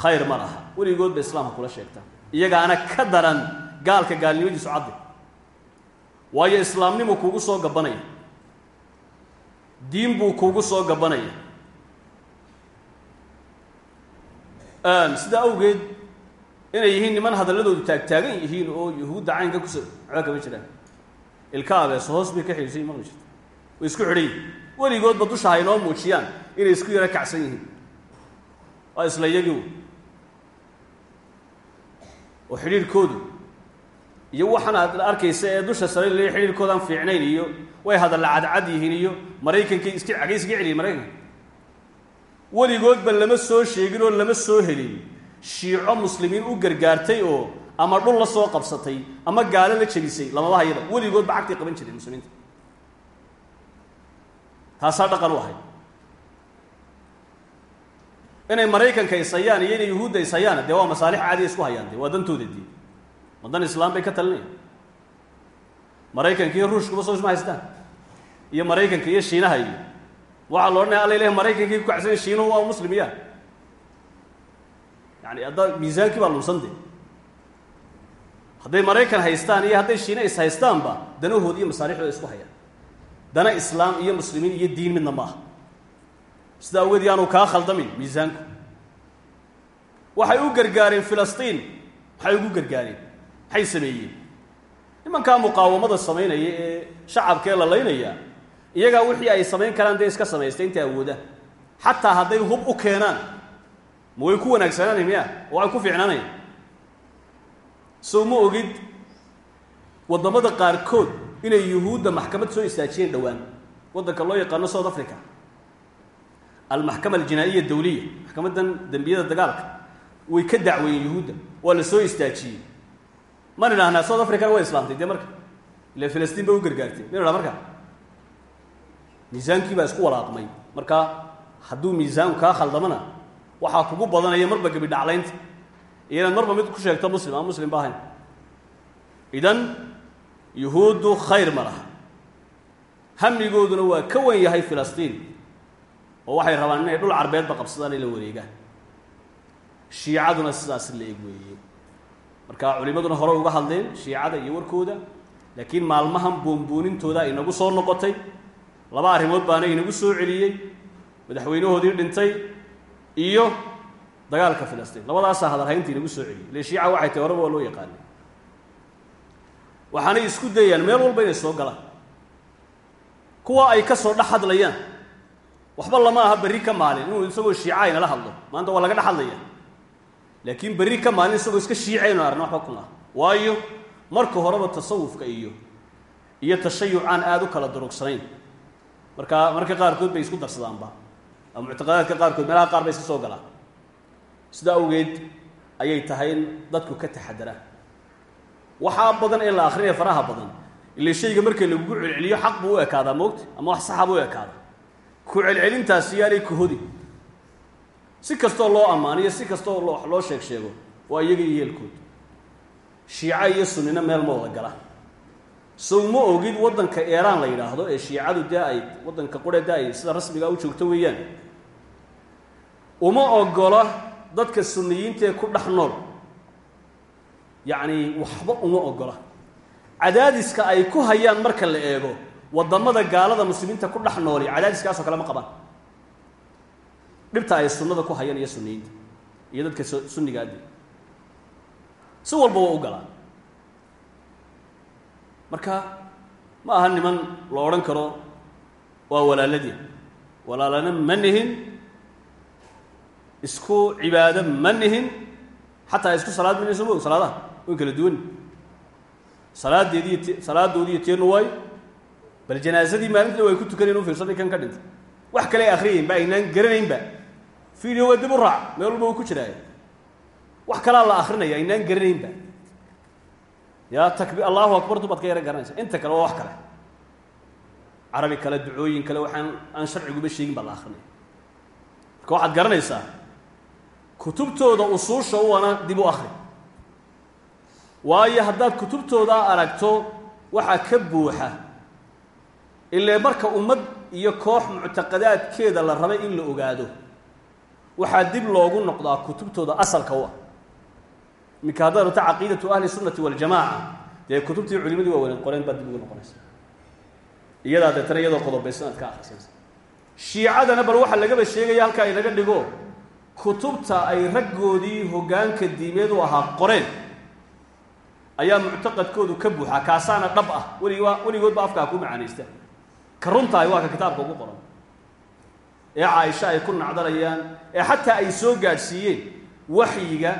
S1: khayr ma laha. Weligood ba islaamka kula sheegtaa. Iyagaana ka daran gaalka gaalnimadiisu caddi waayo islaamnimu kuugu soo gabanaya diin buu kuugu soo gabanaya sidaa awgeed inay yihiin niman hadalladoodu taagtaagan yihiin oo yuhuudda caynka kuso waxba kama jiraan ilka abeeso hoos bay ka xidhiisay maqli jirta way isku xidhan yihiin weligoodba dusha haynoo muujiyaan inay isku yaro kacsan yihiin. Waa isla iyagii oo xidhiirhkoodu iyo waxaan aad arkaysa ee dusha sare le xidhiirkoodaan fiicnayn iyo way hadalla cadcad yihiin iyo maraykankay iska cagay iskaga celiyin maraykanka. Weligoodba lama soo sheegin oo lama soo helin. Shiico muslimiin u gargaartay oo ama dhul la soo qabsatay ama gaalo la jebisay lamaba hayaba weligoodba cagtay qaban jireen muslimiinta. Taasaa dhaqan u ahayd inay maraykanka ishayaan iyo inay yuhuudda ishayaan dee waa masaalix caadiya isku hayaan de waa dantooda dii madan islaam bay ka talinaya maraykanka iyo ruushkuba soo isma haystaan? Iyo maraykanka iyo shiinaha iyo waxaa la odhanaya alla ilahi maraykankii ku kacsan shiinuhu waa muslim ya yani hadda miisaankii baa lunsan de hadday maraykan haystaan iyo hadday shiina is haystaanba danahood iyo masaalixdooda isku hayaan. Dana islaam iyo muslimiin iyo diin midna ma aha. Sidaa awgeed yaanu kaa khaldamin miisaanku. Waxay u gargaareen filistiin maxay ugu gargaareen maxay sameeyeen. Nimankaa muqaawamada samaynaya ee shacabkee la laynaya iyagaa wixii ay samayn karaan dee iska samaystay intay awoodaan xataa hadday hub u keenaan ma ku wanaagsanaanay miya oo ku fiicnaanaya sow ma ogid waddamada qaarkood inay yuhuudda maxkamad soo istaajiyeen dhowaan? Waddanka loo yaqaano south africa. Almaxkama aljinaa'iya dawliya maxkamaddan dembiyada dagaalka way ka dacweeyeen yuhuudda. Waa la soo istaajiyey. Man idhahnaa south africana way islaamtay dee marka? Ile filistiin ba u gargaartay. Min idhaa marka? Miisaankii baa isku walaaqmay. Marka hadduu miisaanku kaa khaldamana waxaa kugu badanaya marba gebi dhaclaynta. iyo inaad marba mid ku sheegto muslim aan muslim ba ahayn idan yuhuuddu khayr ma laha. Hamigooduna waa ka wan yahay filistiin oo waxay rabaan inay dhul carbeedba qabsadaan ay la wareegaan. Shiicaduna sidaas la eg weeye marka culimaduna hore uga hadleen shiicada iyo warkooda laakiin maalmahan boonboonintooda inagu soo noqotay. Laba arrimood baana inagu soo celiyey. Madaxweynahoodii dhintay. Iyo dagaalka filistiin. Labadaasaa hadarhaynta inagu soo celiyey ile shiica waxay tahy horeba waa loo yaqaanay. Waxaanay isku dayayaan meel walba inay soo galaan. Kuwa ay ka soo dhex hadlayaan waxba lama aha berri ka maalin. Inuu isagoo shiica inala hadlo maanta waa laga dhex hadlaya laakiin berri ka maalin isagoo iska shiicaynu arna waxba kun ah waayo marka horeba tasawufka iyo iyo tashayucaan aada u kala durugsanayn marka marka qaarkood bay isku darsadaanba. Muctaqadaadka qaarkood meelaha qaar bay iska soo galaan sidaa awgeed ayay tahay in dadku ka taxadaraan waxaa badan ee la akrinaya faraha badan. Ile shayga marka lagugu celceliyo xaq buu u ekaadaa moogta ama wax saxa buu u ekaadaa ku celcelintaasi yaanay kahodi si kastoo loo ammaaniyo si kastoo wax loo sheeg sheego waa iyaga iyo yeelkood. Shiica iyo sunnina meel ma wada galaan sow ma ogid waddanka eeraan la yidhaahdo ee shiicadu dee ay waddanka qure dee ay sida rasmigaa u joogto weeyaan. Uma ogola dadka sunniyiintaee ku dhex nool. Yacni waxba uma ogola. Cadaadiska ay ku hayaan marka la eego waddamada gaalada muslimiinta ku dhex nooli cadaadiskaasoo kale ma qabaan. Dhibta ay sunnada ku hayaan iyo sunniyiinta iyo dadka sunniga addi. Si walba waa u galaan marka ma aha niman la odhan karo waa walaaladii walaalana ma nihin isku cibaado ma nihin xataa isku salaad ma moog salaadaha way kala duwan. Salaadeedii t salaadoodii teenu waayo bal janaasadii maalintina way ku tukanayen u fiirsanay kan ka dhintay. Wax kale ay akhriyaynba aynaan garanaynba video waa dib u meel walba uu ku jiraaya wax kalaa la akrinaya aynaan garanaynba yaa takbi allahu akbar dubaad ka yara garanaysa. Inta kale waa wax kale. Carabi kale ducooyin kale waxaan aan sharciguba sheegin baa la akrinaya marka waxaad garanaysaa kutubtooda usuusha uwana dib u akri waayo haddaad kutubtoodaa aragto waxaa ka buuxa ilee marka ummad iyo koox muctaqadaadkeeda la rabay in la ogaado. Waxaa dib loogu noqdaa kutubtooda asalka u ah. Iminka haddaad rabto caqiidatu ahli sunnati waljamaaca dee kutubtii culimadii waaweyned qoreen baad dib ugu noqonaysa. Iyadaa deetana iyadoo qodobaysan aad ka akhrisanaysa shiicadana bal waxaa lagaba sheegaya halkaa inaga dhigo kutubta ay raggoodii hoggaanka diimeed u ahaa qoreen. Ayaa muctaqadkoodu ka buuxaa kaasaana dhab ah. Weliga weligoodba afkaa ku macaanaysta. Ka runtahay waa ka kitaabka ugu qoran. Ee caaisha ay ku nacdalayaan ee xataa ay soo gaadhsiiyeen waxyiga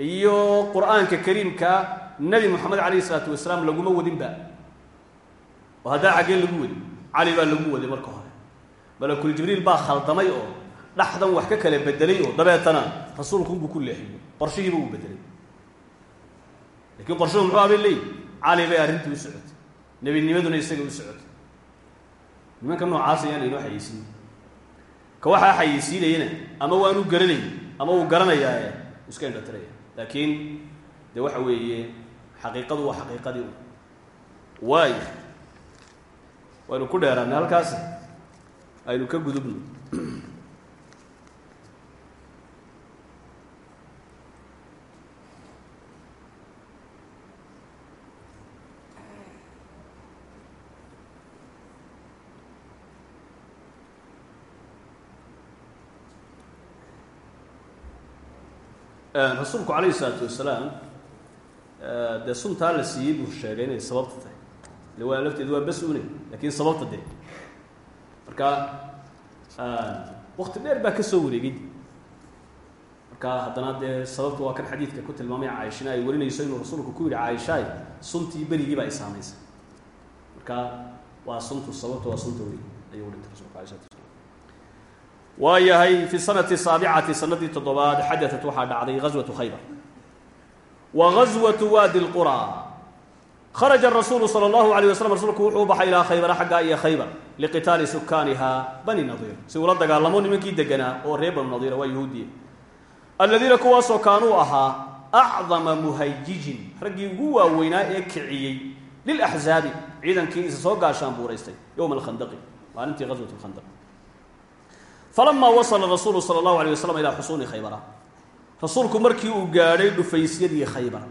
S1: iyo qur'aanka kariimkaa nebi moxamed calayhi isalaatu wasalaam laguma wadinba oo haddaa xaggee lagu wadi cali baa lagu waday marka hore. Malakul jibriil baa khaldamay oo dhaxdan wax ka kala bedelay oo dabeetana rasuulkunbuu ku leexiyey qorshihiiba uu bedelay. Lakiin qorshuhu muxuu abay leeyi cali bay arrintii u socotay. Nebinimaduna isaga u socotay. Nimanka noocaas ayaan laynoo xayeysiin ka waxaa xayeysiinayana ama waanu garanay ama uu garanayaae iska indhatiraya. Laakiin de waxa weeye xaqiiqadu waa xaqiiqadii waay waynu ku dheeraanay halkaas. Aynu ka gudubno rasuulku calayhi isalaatu wasalaam dee suntaa la siiyey buu sheegay inay sababta tahay. Ile waa waa bas une laakiin sababta dee. Marka wakti dheer baa ka soo wareegay. Marka haddana dee sababta waa kan xadiidka ku tilmaamay caaishina ay warinayso inuu rasuulku ku yidhi caaishaay suntii berigii baa ay saamaysay. Marka waa suntu sababta waa sunta wey ayuu dhintay rasulka alay slatu wasalaam waa yahay fi sanati saabicati sanadii toddobaad xadatat waxaa dhacday gazwatu khaybar. Wa gazwatu waadi lqura kharaja rasuulu sala allahu alayh wasalam rasuulku wuxuu baxay ilaa khaybara xaggaa iyo khaybar liqitaali sukaaniha bani nadiir. Si uula dagaalamo nimankii deganaa oo reer banu nadiira waa yahuudiya aladiina kuwaasoo kaanuu ahaa acdama muhayijin raggii ugu waaweynaa ee kiciyey lilaxzaabi ciidankii isa soo gaashaan buuraystay falamaa wasala rasuulu sala allahu alayh wasalam ilaa xusuuni khaybara. Rasuulku markii uu gaadhay dhufaysyadii khaybar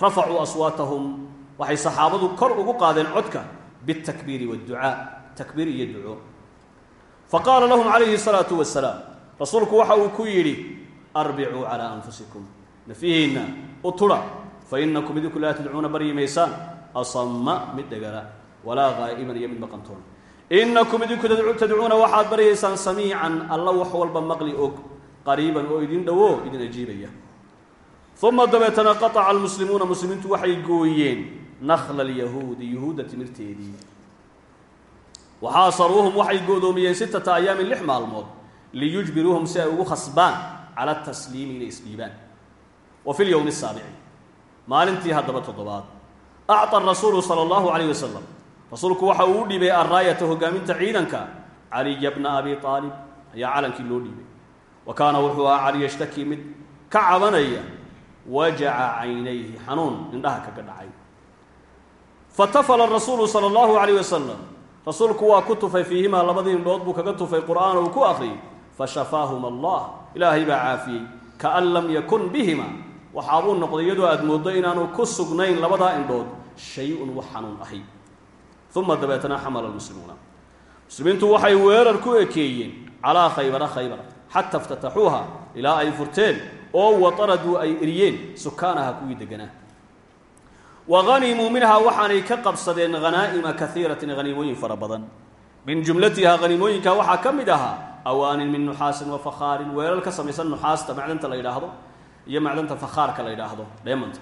S1: rafacuu aswaatahum. Waxay saxaabadu kor ugu qaadeen codka bitakbiiri waadducaa takbiir iyo duco faqaala lahum calayhi salaatu wasalaam rasuulku waxa uu ku yidhi arbicuu calaa anfusikum nafihiinna u tudha fa inakum idinku laa tadcuuna baryi maysaan asamma mid dhegala walaa qaa'iban iyo mid inakum idinku tadcuuna waxaad baryaysaan samiican alla wax walba maqli og qariiban oo idin dhowo idin ajiibaya uma dabeetana qataca almuslimuuna muslimiintu waxay gooyeen nakla alyahuudi yuhuudda timirteedii waxaasaruuhum waxay goodoomiyeen sittata ayaamin lix maalmood liyujbiruuhum si ay ugu khasbaan cala tasliimi inay isdhiibaan wa fi lyowmi asaabici maalintii haddaba toddobaad acطa rasuulu sala allahu calayh wasalam rasuulku waxa uu u dhiibay alraayata hogaaminta ciidanka caliya bna abi aalib ayaa calankii loo dhiibay wa kaana wuxuu ahaa cali yashtakii mid ka cabanaya wajaca caynayhi xanuun indhaha kaga dhacay. Fatafala rasuulu sala allahu calayh wasalam rasuulku waa ku tufay fiihimaa labadii indhood buu kaga tufay qur'aan uu ku akhriyey fashafaahuma allah. Ilaahay baa caafiyey. Kaan lam yakun bihima. Waxaabuu noqday iyadoo aad mooddo inaanu ku sugnayn labadaa indhood shay-un wax xanuun ahay uma dabeetana xamala almuslimuuna muslimiintu waxay weerar ku ekeeyeen calaa khaybara khaybar xata iftataxuuha ilaa ay furteen oo wataraduu ay eriyeen sukaanaha kuwii deganaa wa hanimuu minhaa waxaanay ka qabsadeen hanaa'ima kaiiratin haniimooyin fara badan min jumlatiha haniimooyinka waxaa ka mid ahaa awaanin min nuxaasin wa fakhaarin weelal ka samaysan nuxaasta macdanta la yidhaahdo iyo macdanta fakhaarka la yidhaahdo dheemanta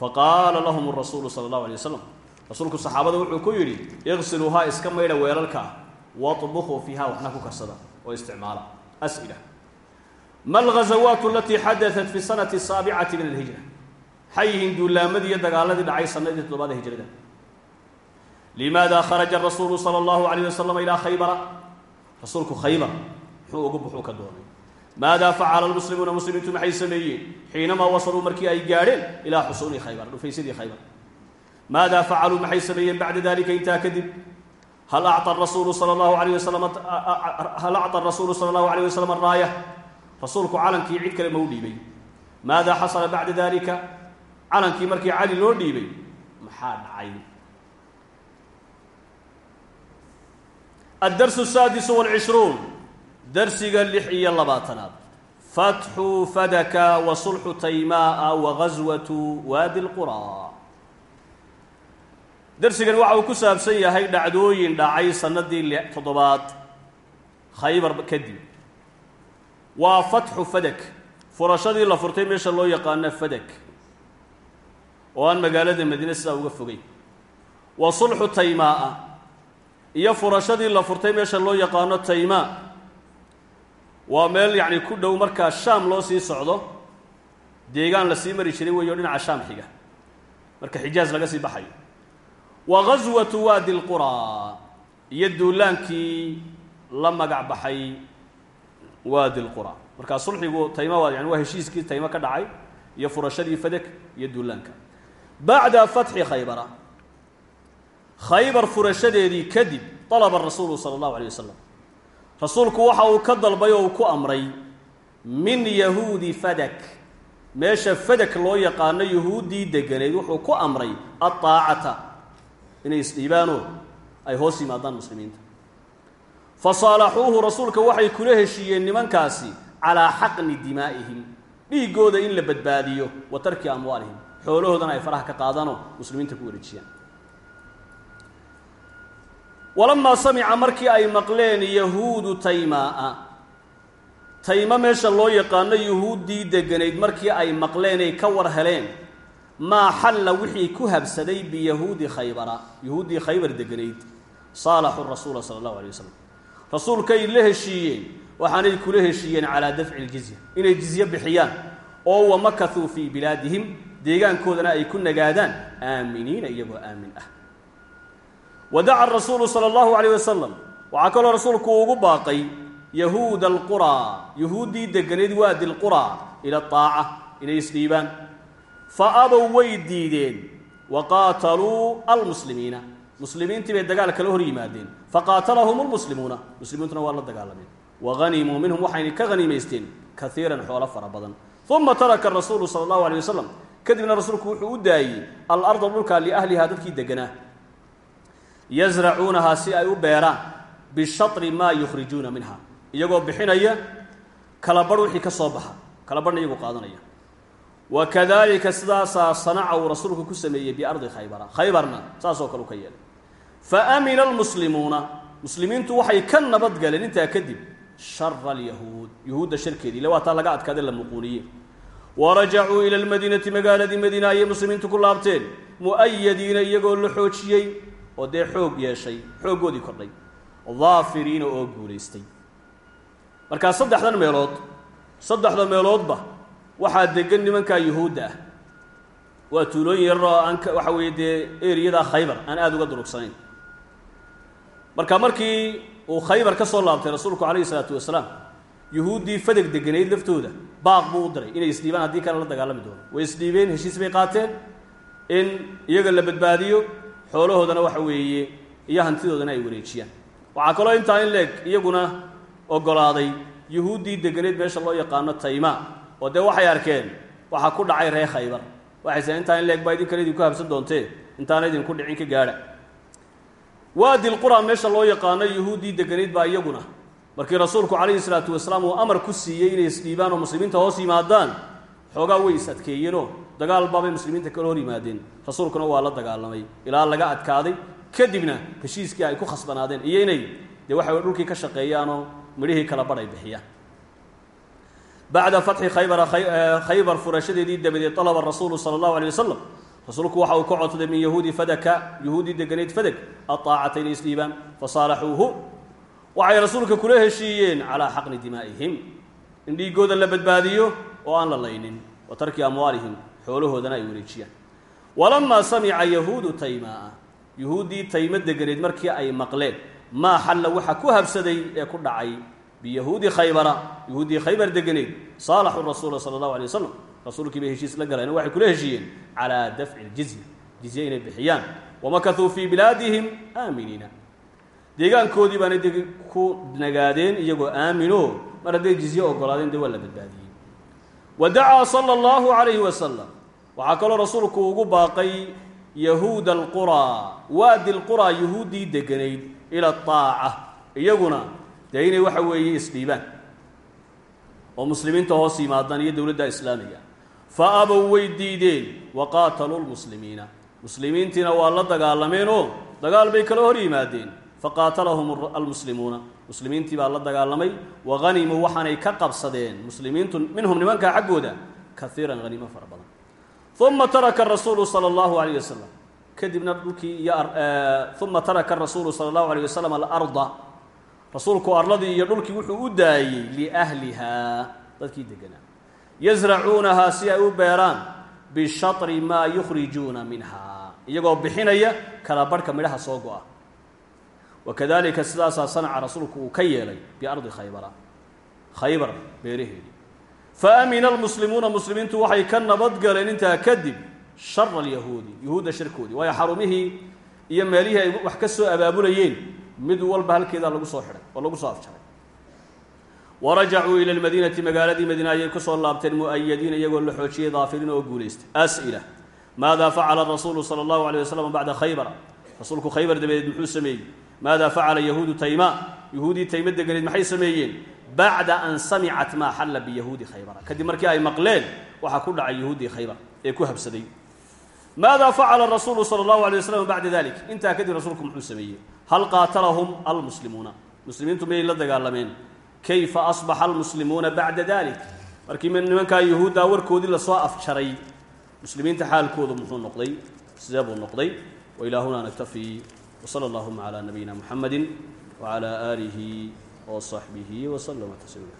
S1: faqaala lahum rasuulu sala allahu alay wasalam rasuulku saxaabada wuxuu ku yidhi iqsiluuhaa iska maydha weelalka waطbukuu fiiha waxna ku karsada oo isticmaala. As'ila ma alghazawaat alatii xadatat fi sanati asaabicati min alhijra. Maxay yihiin duulaamadii iyo dagaaladii dhacay sanadii toddobaada hijrada. Limaada kharaja rasuulu sala allahu alayh wasalam ilaa khaybara. Rasuulku khaybar muxuu ugu buxuu ka doonay. Maadaa facala almuslimuuna muslimiintu maxay sameeyeen? Xiinamaa wasaluu markii ay gaadheen ilaa xusuuni khaybar dhufaysadii khaybar maadaa facaluu maxay sameeyeen bacda dalika intaa kadib hal acطa rasuulu sala allahu alayh wasalam hal acطa rasuulu sala allahu alayh wasalam araaya rasuulku calankii cid kale ma u dhiibay maadaa xasala bacda dalika calankii markii cali loo dhiibay maxaa dhacay addarsu asaadisu walcishruun darsiga lix iyo labaatanaad fatxu fadaka wa sulxu taymaaa wa gaswatu waadi lqura darsigan waxa uu ku saabsan yahay dhacdooyin dhacay sanadii toddobaad khaybar kadib. Waa fatxu fadak furashadii la furtay meesha loo yaqaano fadak oo aan magaalada madiine sidaa uga fogay. Wa sulxu taymaaa iyo furashadii la furtay meesha loo yaqaano taymaa. Waa meel yacni ku dhow markaa shaam loo sii socdo deegaan la sii mari jiray weeyo dhinaca shaam xiga. Marka xijaaz laga sii baxayo wa gaswatu waadi lquraa iyo duulaankii la magac baxay waadi lqura markaa sulxigu tayma yani waa heshiiskii taymo ka dhacay iyo furashadii fadek iyo duulaanka. Bacda fatxi khaybara. Khaybar furashadeedii kadib dalaba rasuulu sala allahu alay wasalam rasuulku waxa uu ka dalbay oo ku amray min yahuudi fadak meesha fadak loo yaqaano yahuuddii deganeyd wuxuu ku amray addaacata inay isdhiibaanoo ay hoos yimaadaan muslimiinta. Fa saalaxuuhu rasuulka waxay kula heshiiyeen nimankaasi calaa xaqni dimaa'ihim dhiiggooda in la badbaadiyo wa tarki amwaalihim. Xoolahoodana ay faraha ka qaadaanoo muslimiinta ku wareejiyaan. Walamaa samica markii ay maqleen yahuudu taymaa tayma meesha loo yaqaano yuhuuddii deganayd markii ay maqleen ay ka war heleen maa xalla wixii ku habsaday biyahuudi khaybara yahuuddii khaybar deganayd saalaxu rasuula sala allahu alay wasalam rasuulkay la heshiiyeen waxaanay kula heshiiyeen calaa dafci ljizya inay jizye bixiyaan oo wamakahuu fii bilaadihim deegaankoodana ay ku nagaadaan aaminiina iyagoo aamin ah. Wadaca rasuulu sala allahu calayh wasalam waxaa kaloo rasuulku ugu baaqay yahuuda alquraa yahuuddii deganayd waadi lquraa ila aaca inay isdhiibaan fa abow way diideen wa qaataluu almuslimiina. Muslimiintii bay dagaal kala hor yimaadeen. Faqaatalahum lmuslimuuna muslimiintuna waa la dagaalameen. Wa hanimuu minhum waxayna ka haniimaysteen kaiiran xoolo fara badan. Uma taraka rasuulu sala allahu alay wasalam kadibna rasuulku wuxuu u daayey alarda dhulka liahlihaa dadkii deganaa. Yazracuunahaa si ay u beeraan. Bishatri maa yukhrijuuna minha iyagoo bixinaya kala barh wixii ka soo baxa. Kala barhna iyagoo qaadanaya wa kadalika sidaasaa sanaca uu rasuulku ku sameeyey biardi khaybara. Khaybarna saasoo kale u ka yeelay. Fa amina almuslimuuna muslimiintu waxay ka nabadgaleen intaa kadib shara alyahuud. Yuhuudda sharkeedii ille waa taa laga adkaade la muquuniye wa rajacuu ila almadiinati magaaladii madiina ayay muslimiintu ku laabteen. Mu'ayadiina iyagoo la xoojiyey oo dee xoog yeeshay xooggoodii kordhay. Daafiriina oo guulaystay markaa saddexdan meelood saddexda meeloodba waxaa degan nimankaa yuhuudda ah. Waa tuulooyin yarar oo aan waxa weeye dee eriyada khaybar aan aada uga durugsanayn marka markii uu khaybar ka soo laabtay rasuulku calayhi isalaatu wasalaam yuhuuddii fadeg deganayd laftooda baaq buu u diray inay isdhiibaan haddii kale la dagaalami doono. Way isdhiibeen heshiis bay qaateen in iyaga la badbaadiyo xoolahoodana waxa weeye iyo hantidoodana ay wareejiyaan. Waxaa kaloo intaa in leeg iyaguna ogolaaday yuhuuddii deganeed meesha loo yaqaano tayma oo dee waxay arkeen waxaa ku dhacay reer khaybar. Waxay seen intaa in leeg baa idinkana idinku habsan doontee intaana idinku dhicin ka gaadha. Waadi lqura meesha loo yaqaano yuhuuddii deganeyd baa iyaguna. Markii rasuulku calayhi salaatu wasalaam uu amar ku siiyey inay isdhiibaan oo muslimiinta hoos yimaadaan xoogaa way is adkeeyeenoo dagaal baabay muslimiinta kala hor yimaadeen. Rasuulkuna waa la dagaalamay ilaa laga adkaaday. Kadibna heshiiskii ay ku khasbanaadeen iyo inay dee waxa dhulkii ka shaqeeyaanoo midhihii kala badh ay bixiyaan bacda fatxi khaybara khaybar furashadeedii dabadeed alaba rasuulu sala allahu alay wasalam rasuulku waxa uu ka codsaday min yahuudi fadaka yuhuudii deganeyd fadeg aaacata inay isdhiibaan fasaalaxuuhu waxay rasuulka kula heshiiyeen calaa xaqni dimaa'ihim in dhiiggooda la badbaadiyo oo aan la laynin wa tarki amwaalihim xoolahoodana ay wareejiyaan walamaa samica yahuudu taymaa yuhuuddii taymo deganeed markii ay maqleen maa xalla waxa ku habsaday ee ku dhacay biyahuudi khaybara yahuuddii khaybar deganeed saalaxu rasuula sala allahu alay wasalam rasuulkii bay heshiis la galeen waxay kula heshiiyeen calaa dafci ljizya jizye inay bixiyaan wamakahuu fii bilaadihim aaminiina deegaankoodii baanay de ku nagaadeen iyagoo aaminoo mar hadday jizye ogolaadeen dee waa la badbaadiyey wa dacaa sala allahu calayhi wasalam waxaa kaloo rasuulku ugu baaqay yahuuda alquraa waadi lquraa yuhuuddii deganayd ila aaca iyaguna dee inay waxa weeye isdhiibaan oo muslimiinta hoos yimaadaan iyo dowladda islaamiga. Fa abow way diideen wa qaataluu lmuslimiina. Muslimiintiina waa la dagaalameen oo dagaal bay kala hor yimaadeen. Faqaatalahum almuslimuuna. Muslimiintii baa la dagaalamay wa hanimuu waxaanay ka qabsadeen. Muslimiintu minhum nimankaa xaggooda kaiiran haniimo fara badan. Uma taraka rasuulu sala allahu alayh wasalam kadibna dhulkii iyo uma taraka rasuulu sala allahu alayh wasalam alarda rasuulku arladii iyo dhulkii wuxuu u daayey liahlihaa dadkii deganaa yasracuunahaa si ay u beeraan bishatri maa yukhrijuuna minha iyagoo bixinaya kala barhka midhaha soo go-a. Wakadalika sidaasaa sanaca rasuulku uu ka yeelay biardi khaybara khaybar beeraheedii faamina almuslimuuna muslimiintu waxay ka nabadgaleen intaa kadib shara alyahuudi yuhuudda sharkoodii waayo xarumihii iyo meelihii ay wax ka soo abaabulayeen mid walba halkeedaa lagu soo xidhay oo lagu soo afjaray. Warajacuu ila lmadiinati magaaladii madiina ayay ku soo laabteen mu'ayadiina iyagoo la xoojiyey daafiriin oo guulaystay as'ila maada facala rasuulu sala allahu alayh wasalam bacda khaybara rasuulku khaybar dabadeed muxuu sameeyey. Maada facala yahuudu tayma? Yahuudii tayma deganeed maxay sameeyeen? Bacda an samicat maa xalla biyahuudi khaybara kadib markii ay maqleen waxaa ku dhacay yahuuddii khaybar ee ku habsaday. Maada facala rasuulu sala allahu alay wasalam bacda dalik intaa kadib rasuulku muxuu hal qaatalahum almuslimuuna muslimiintu miyay la dagaalameen kayfa asbaxa almuslimuuna bacda dalik markii nimankaa yahuuddaa warkoodii la soo afjaray muslimiinta xaalkoodu muxuu noqday sidee buu noqday wailahuna naktafii wsala allahuma calaa nabiyina muxamadi wacala aalihi wasaxbihi waslama tasliima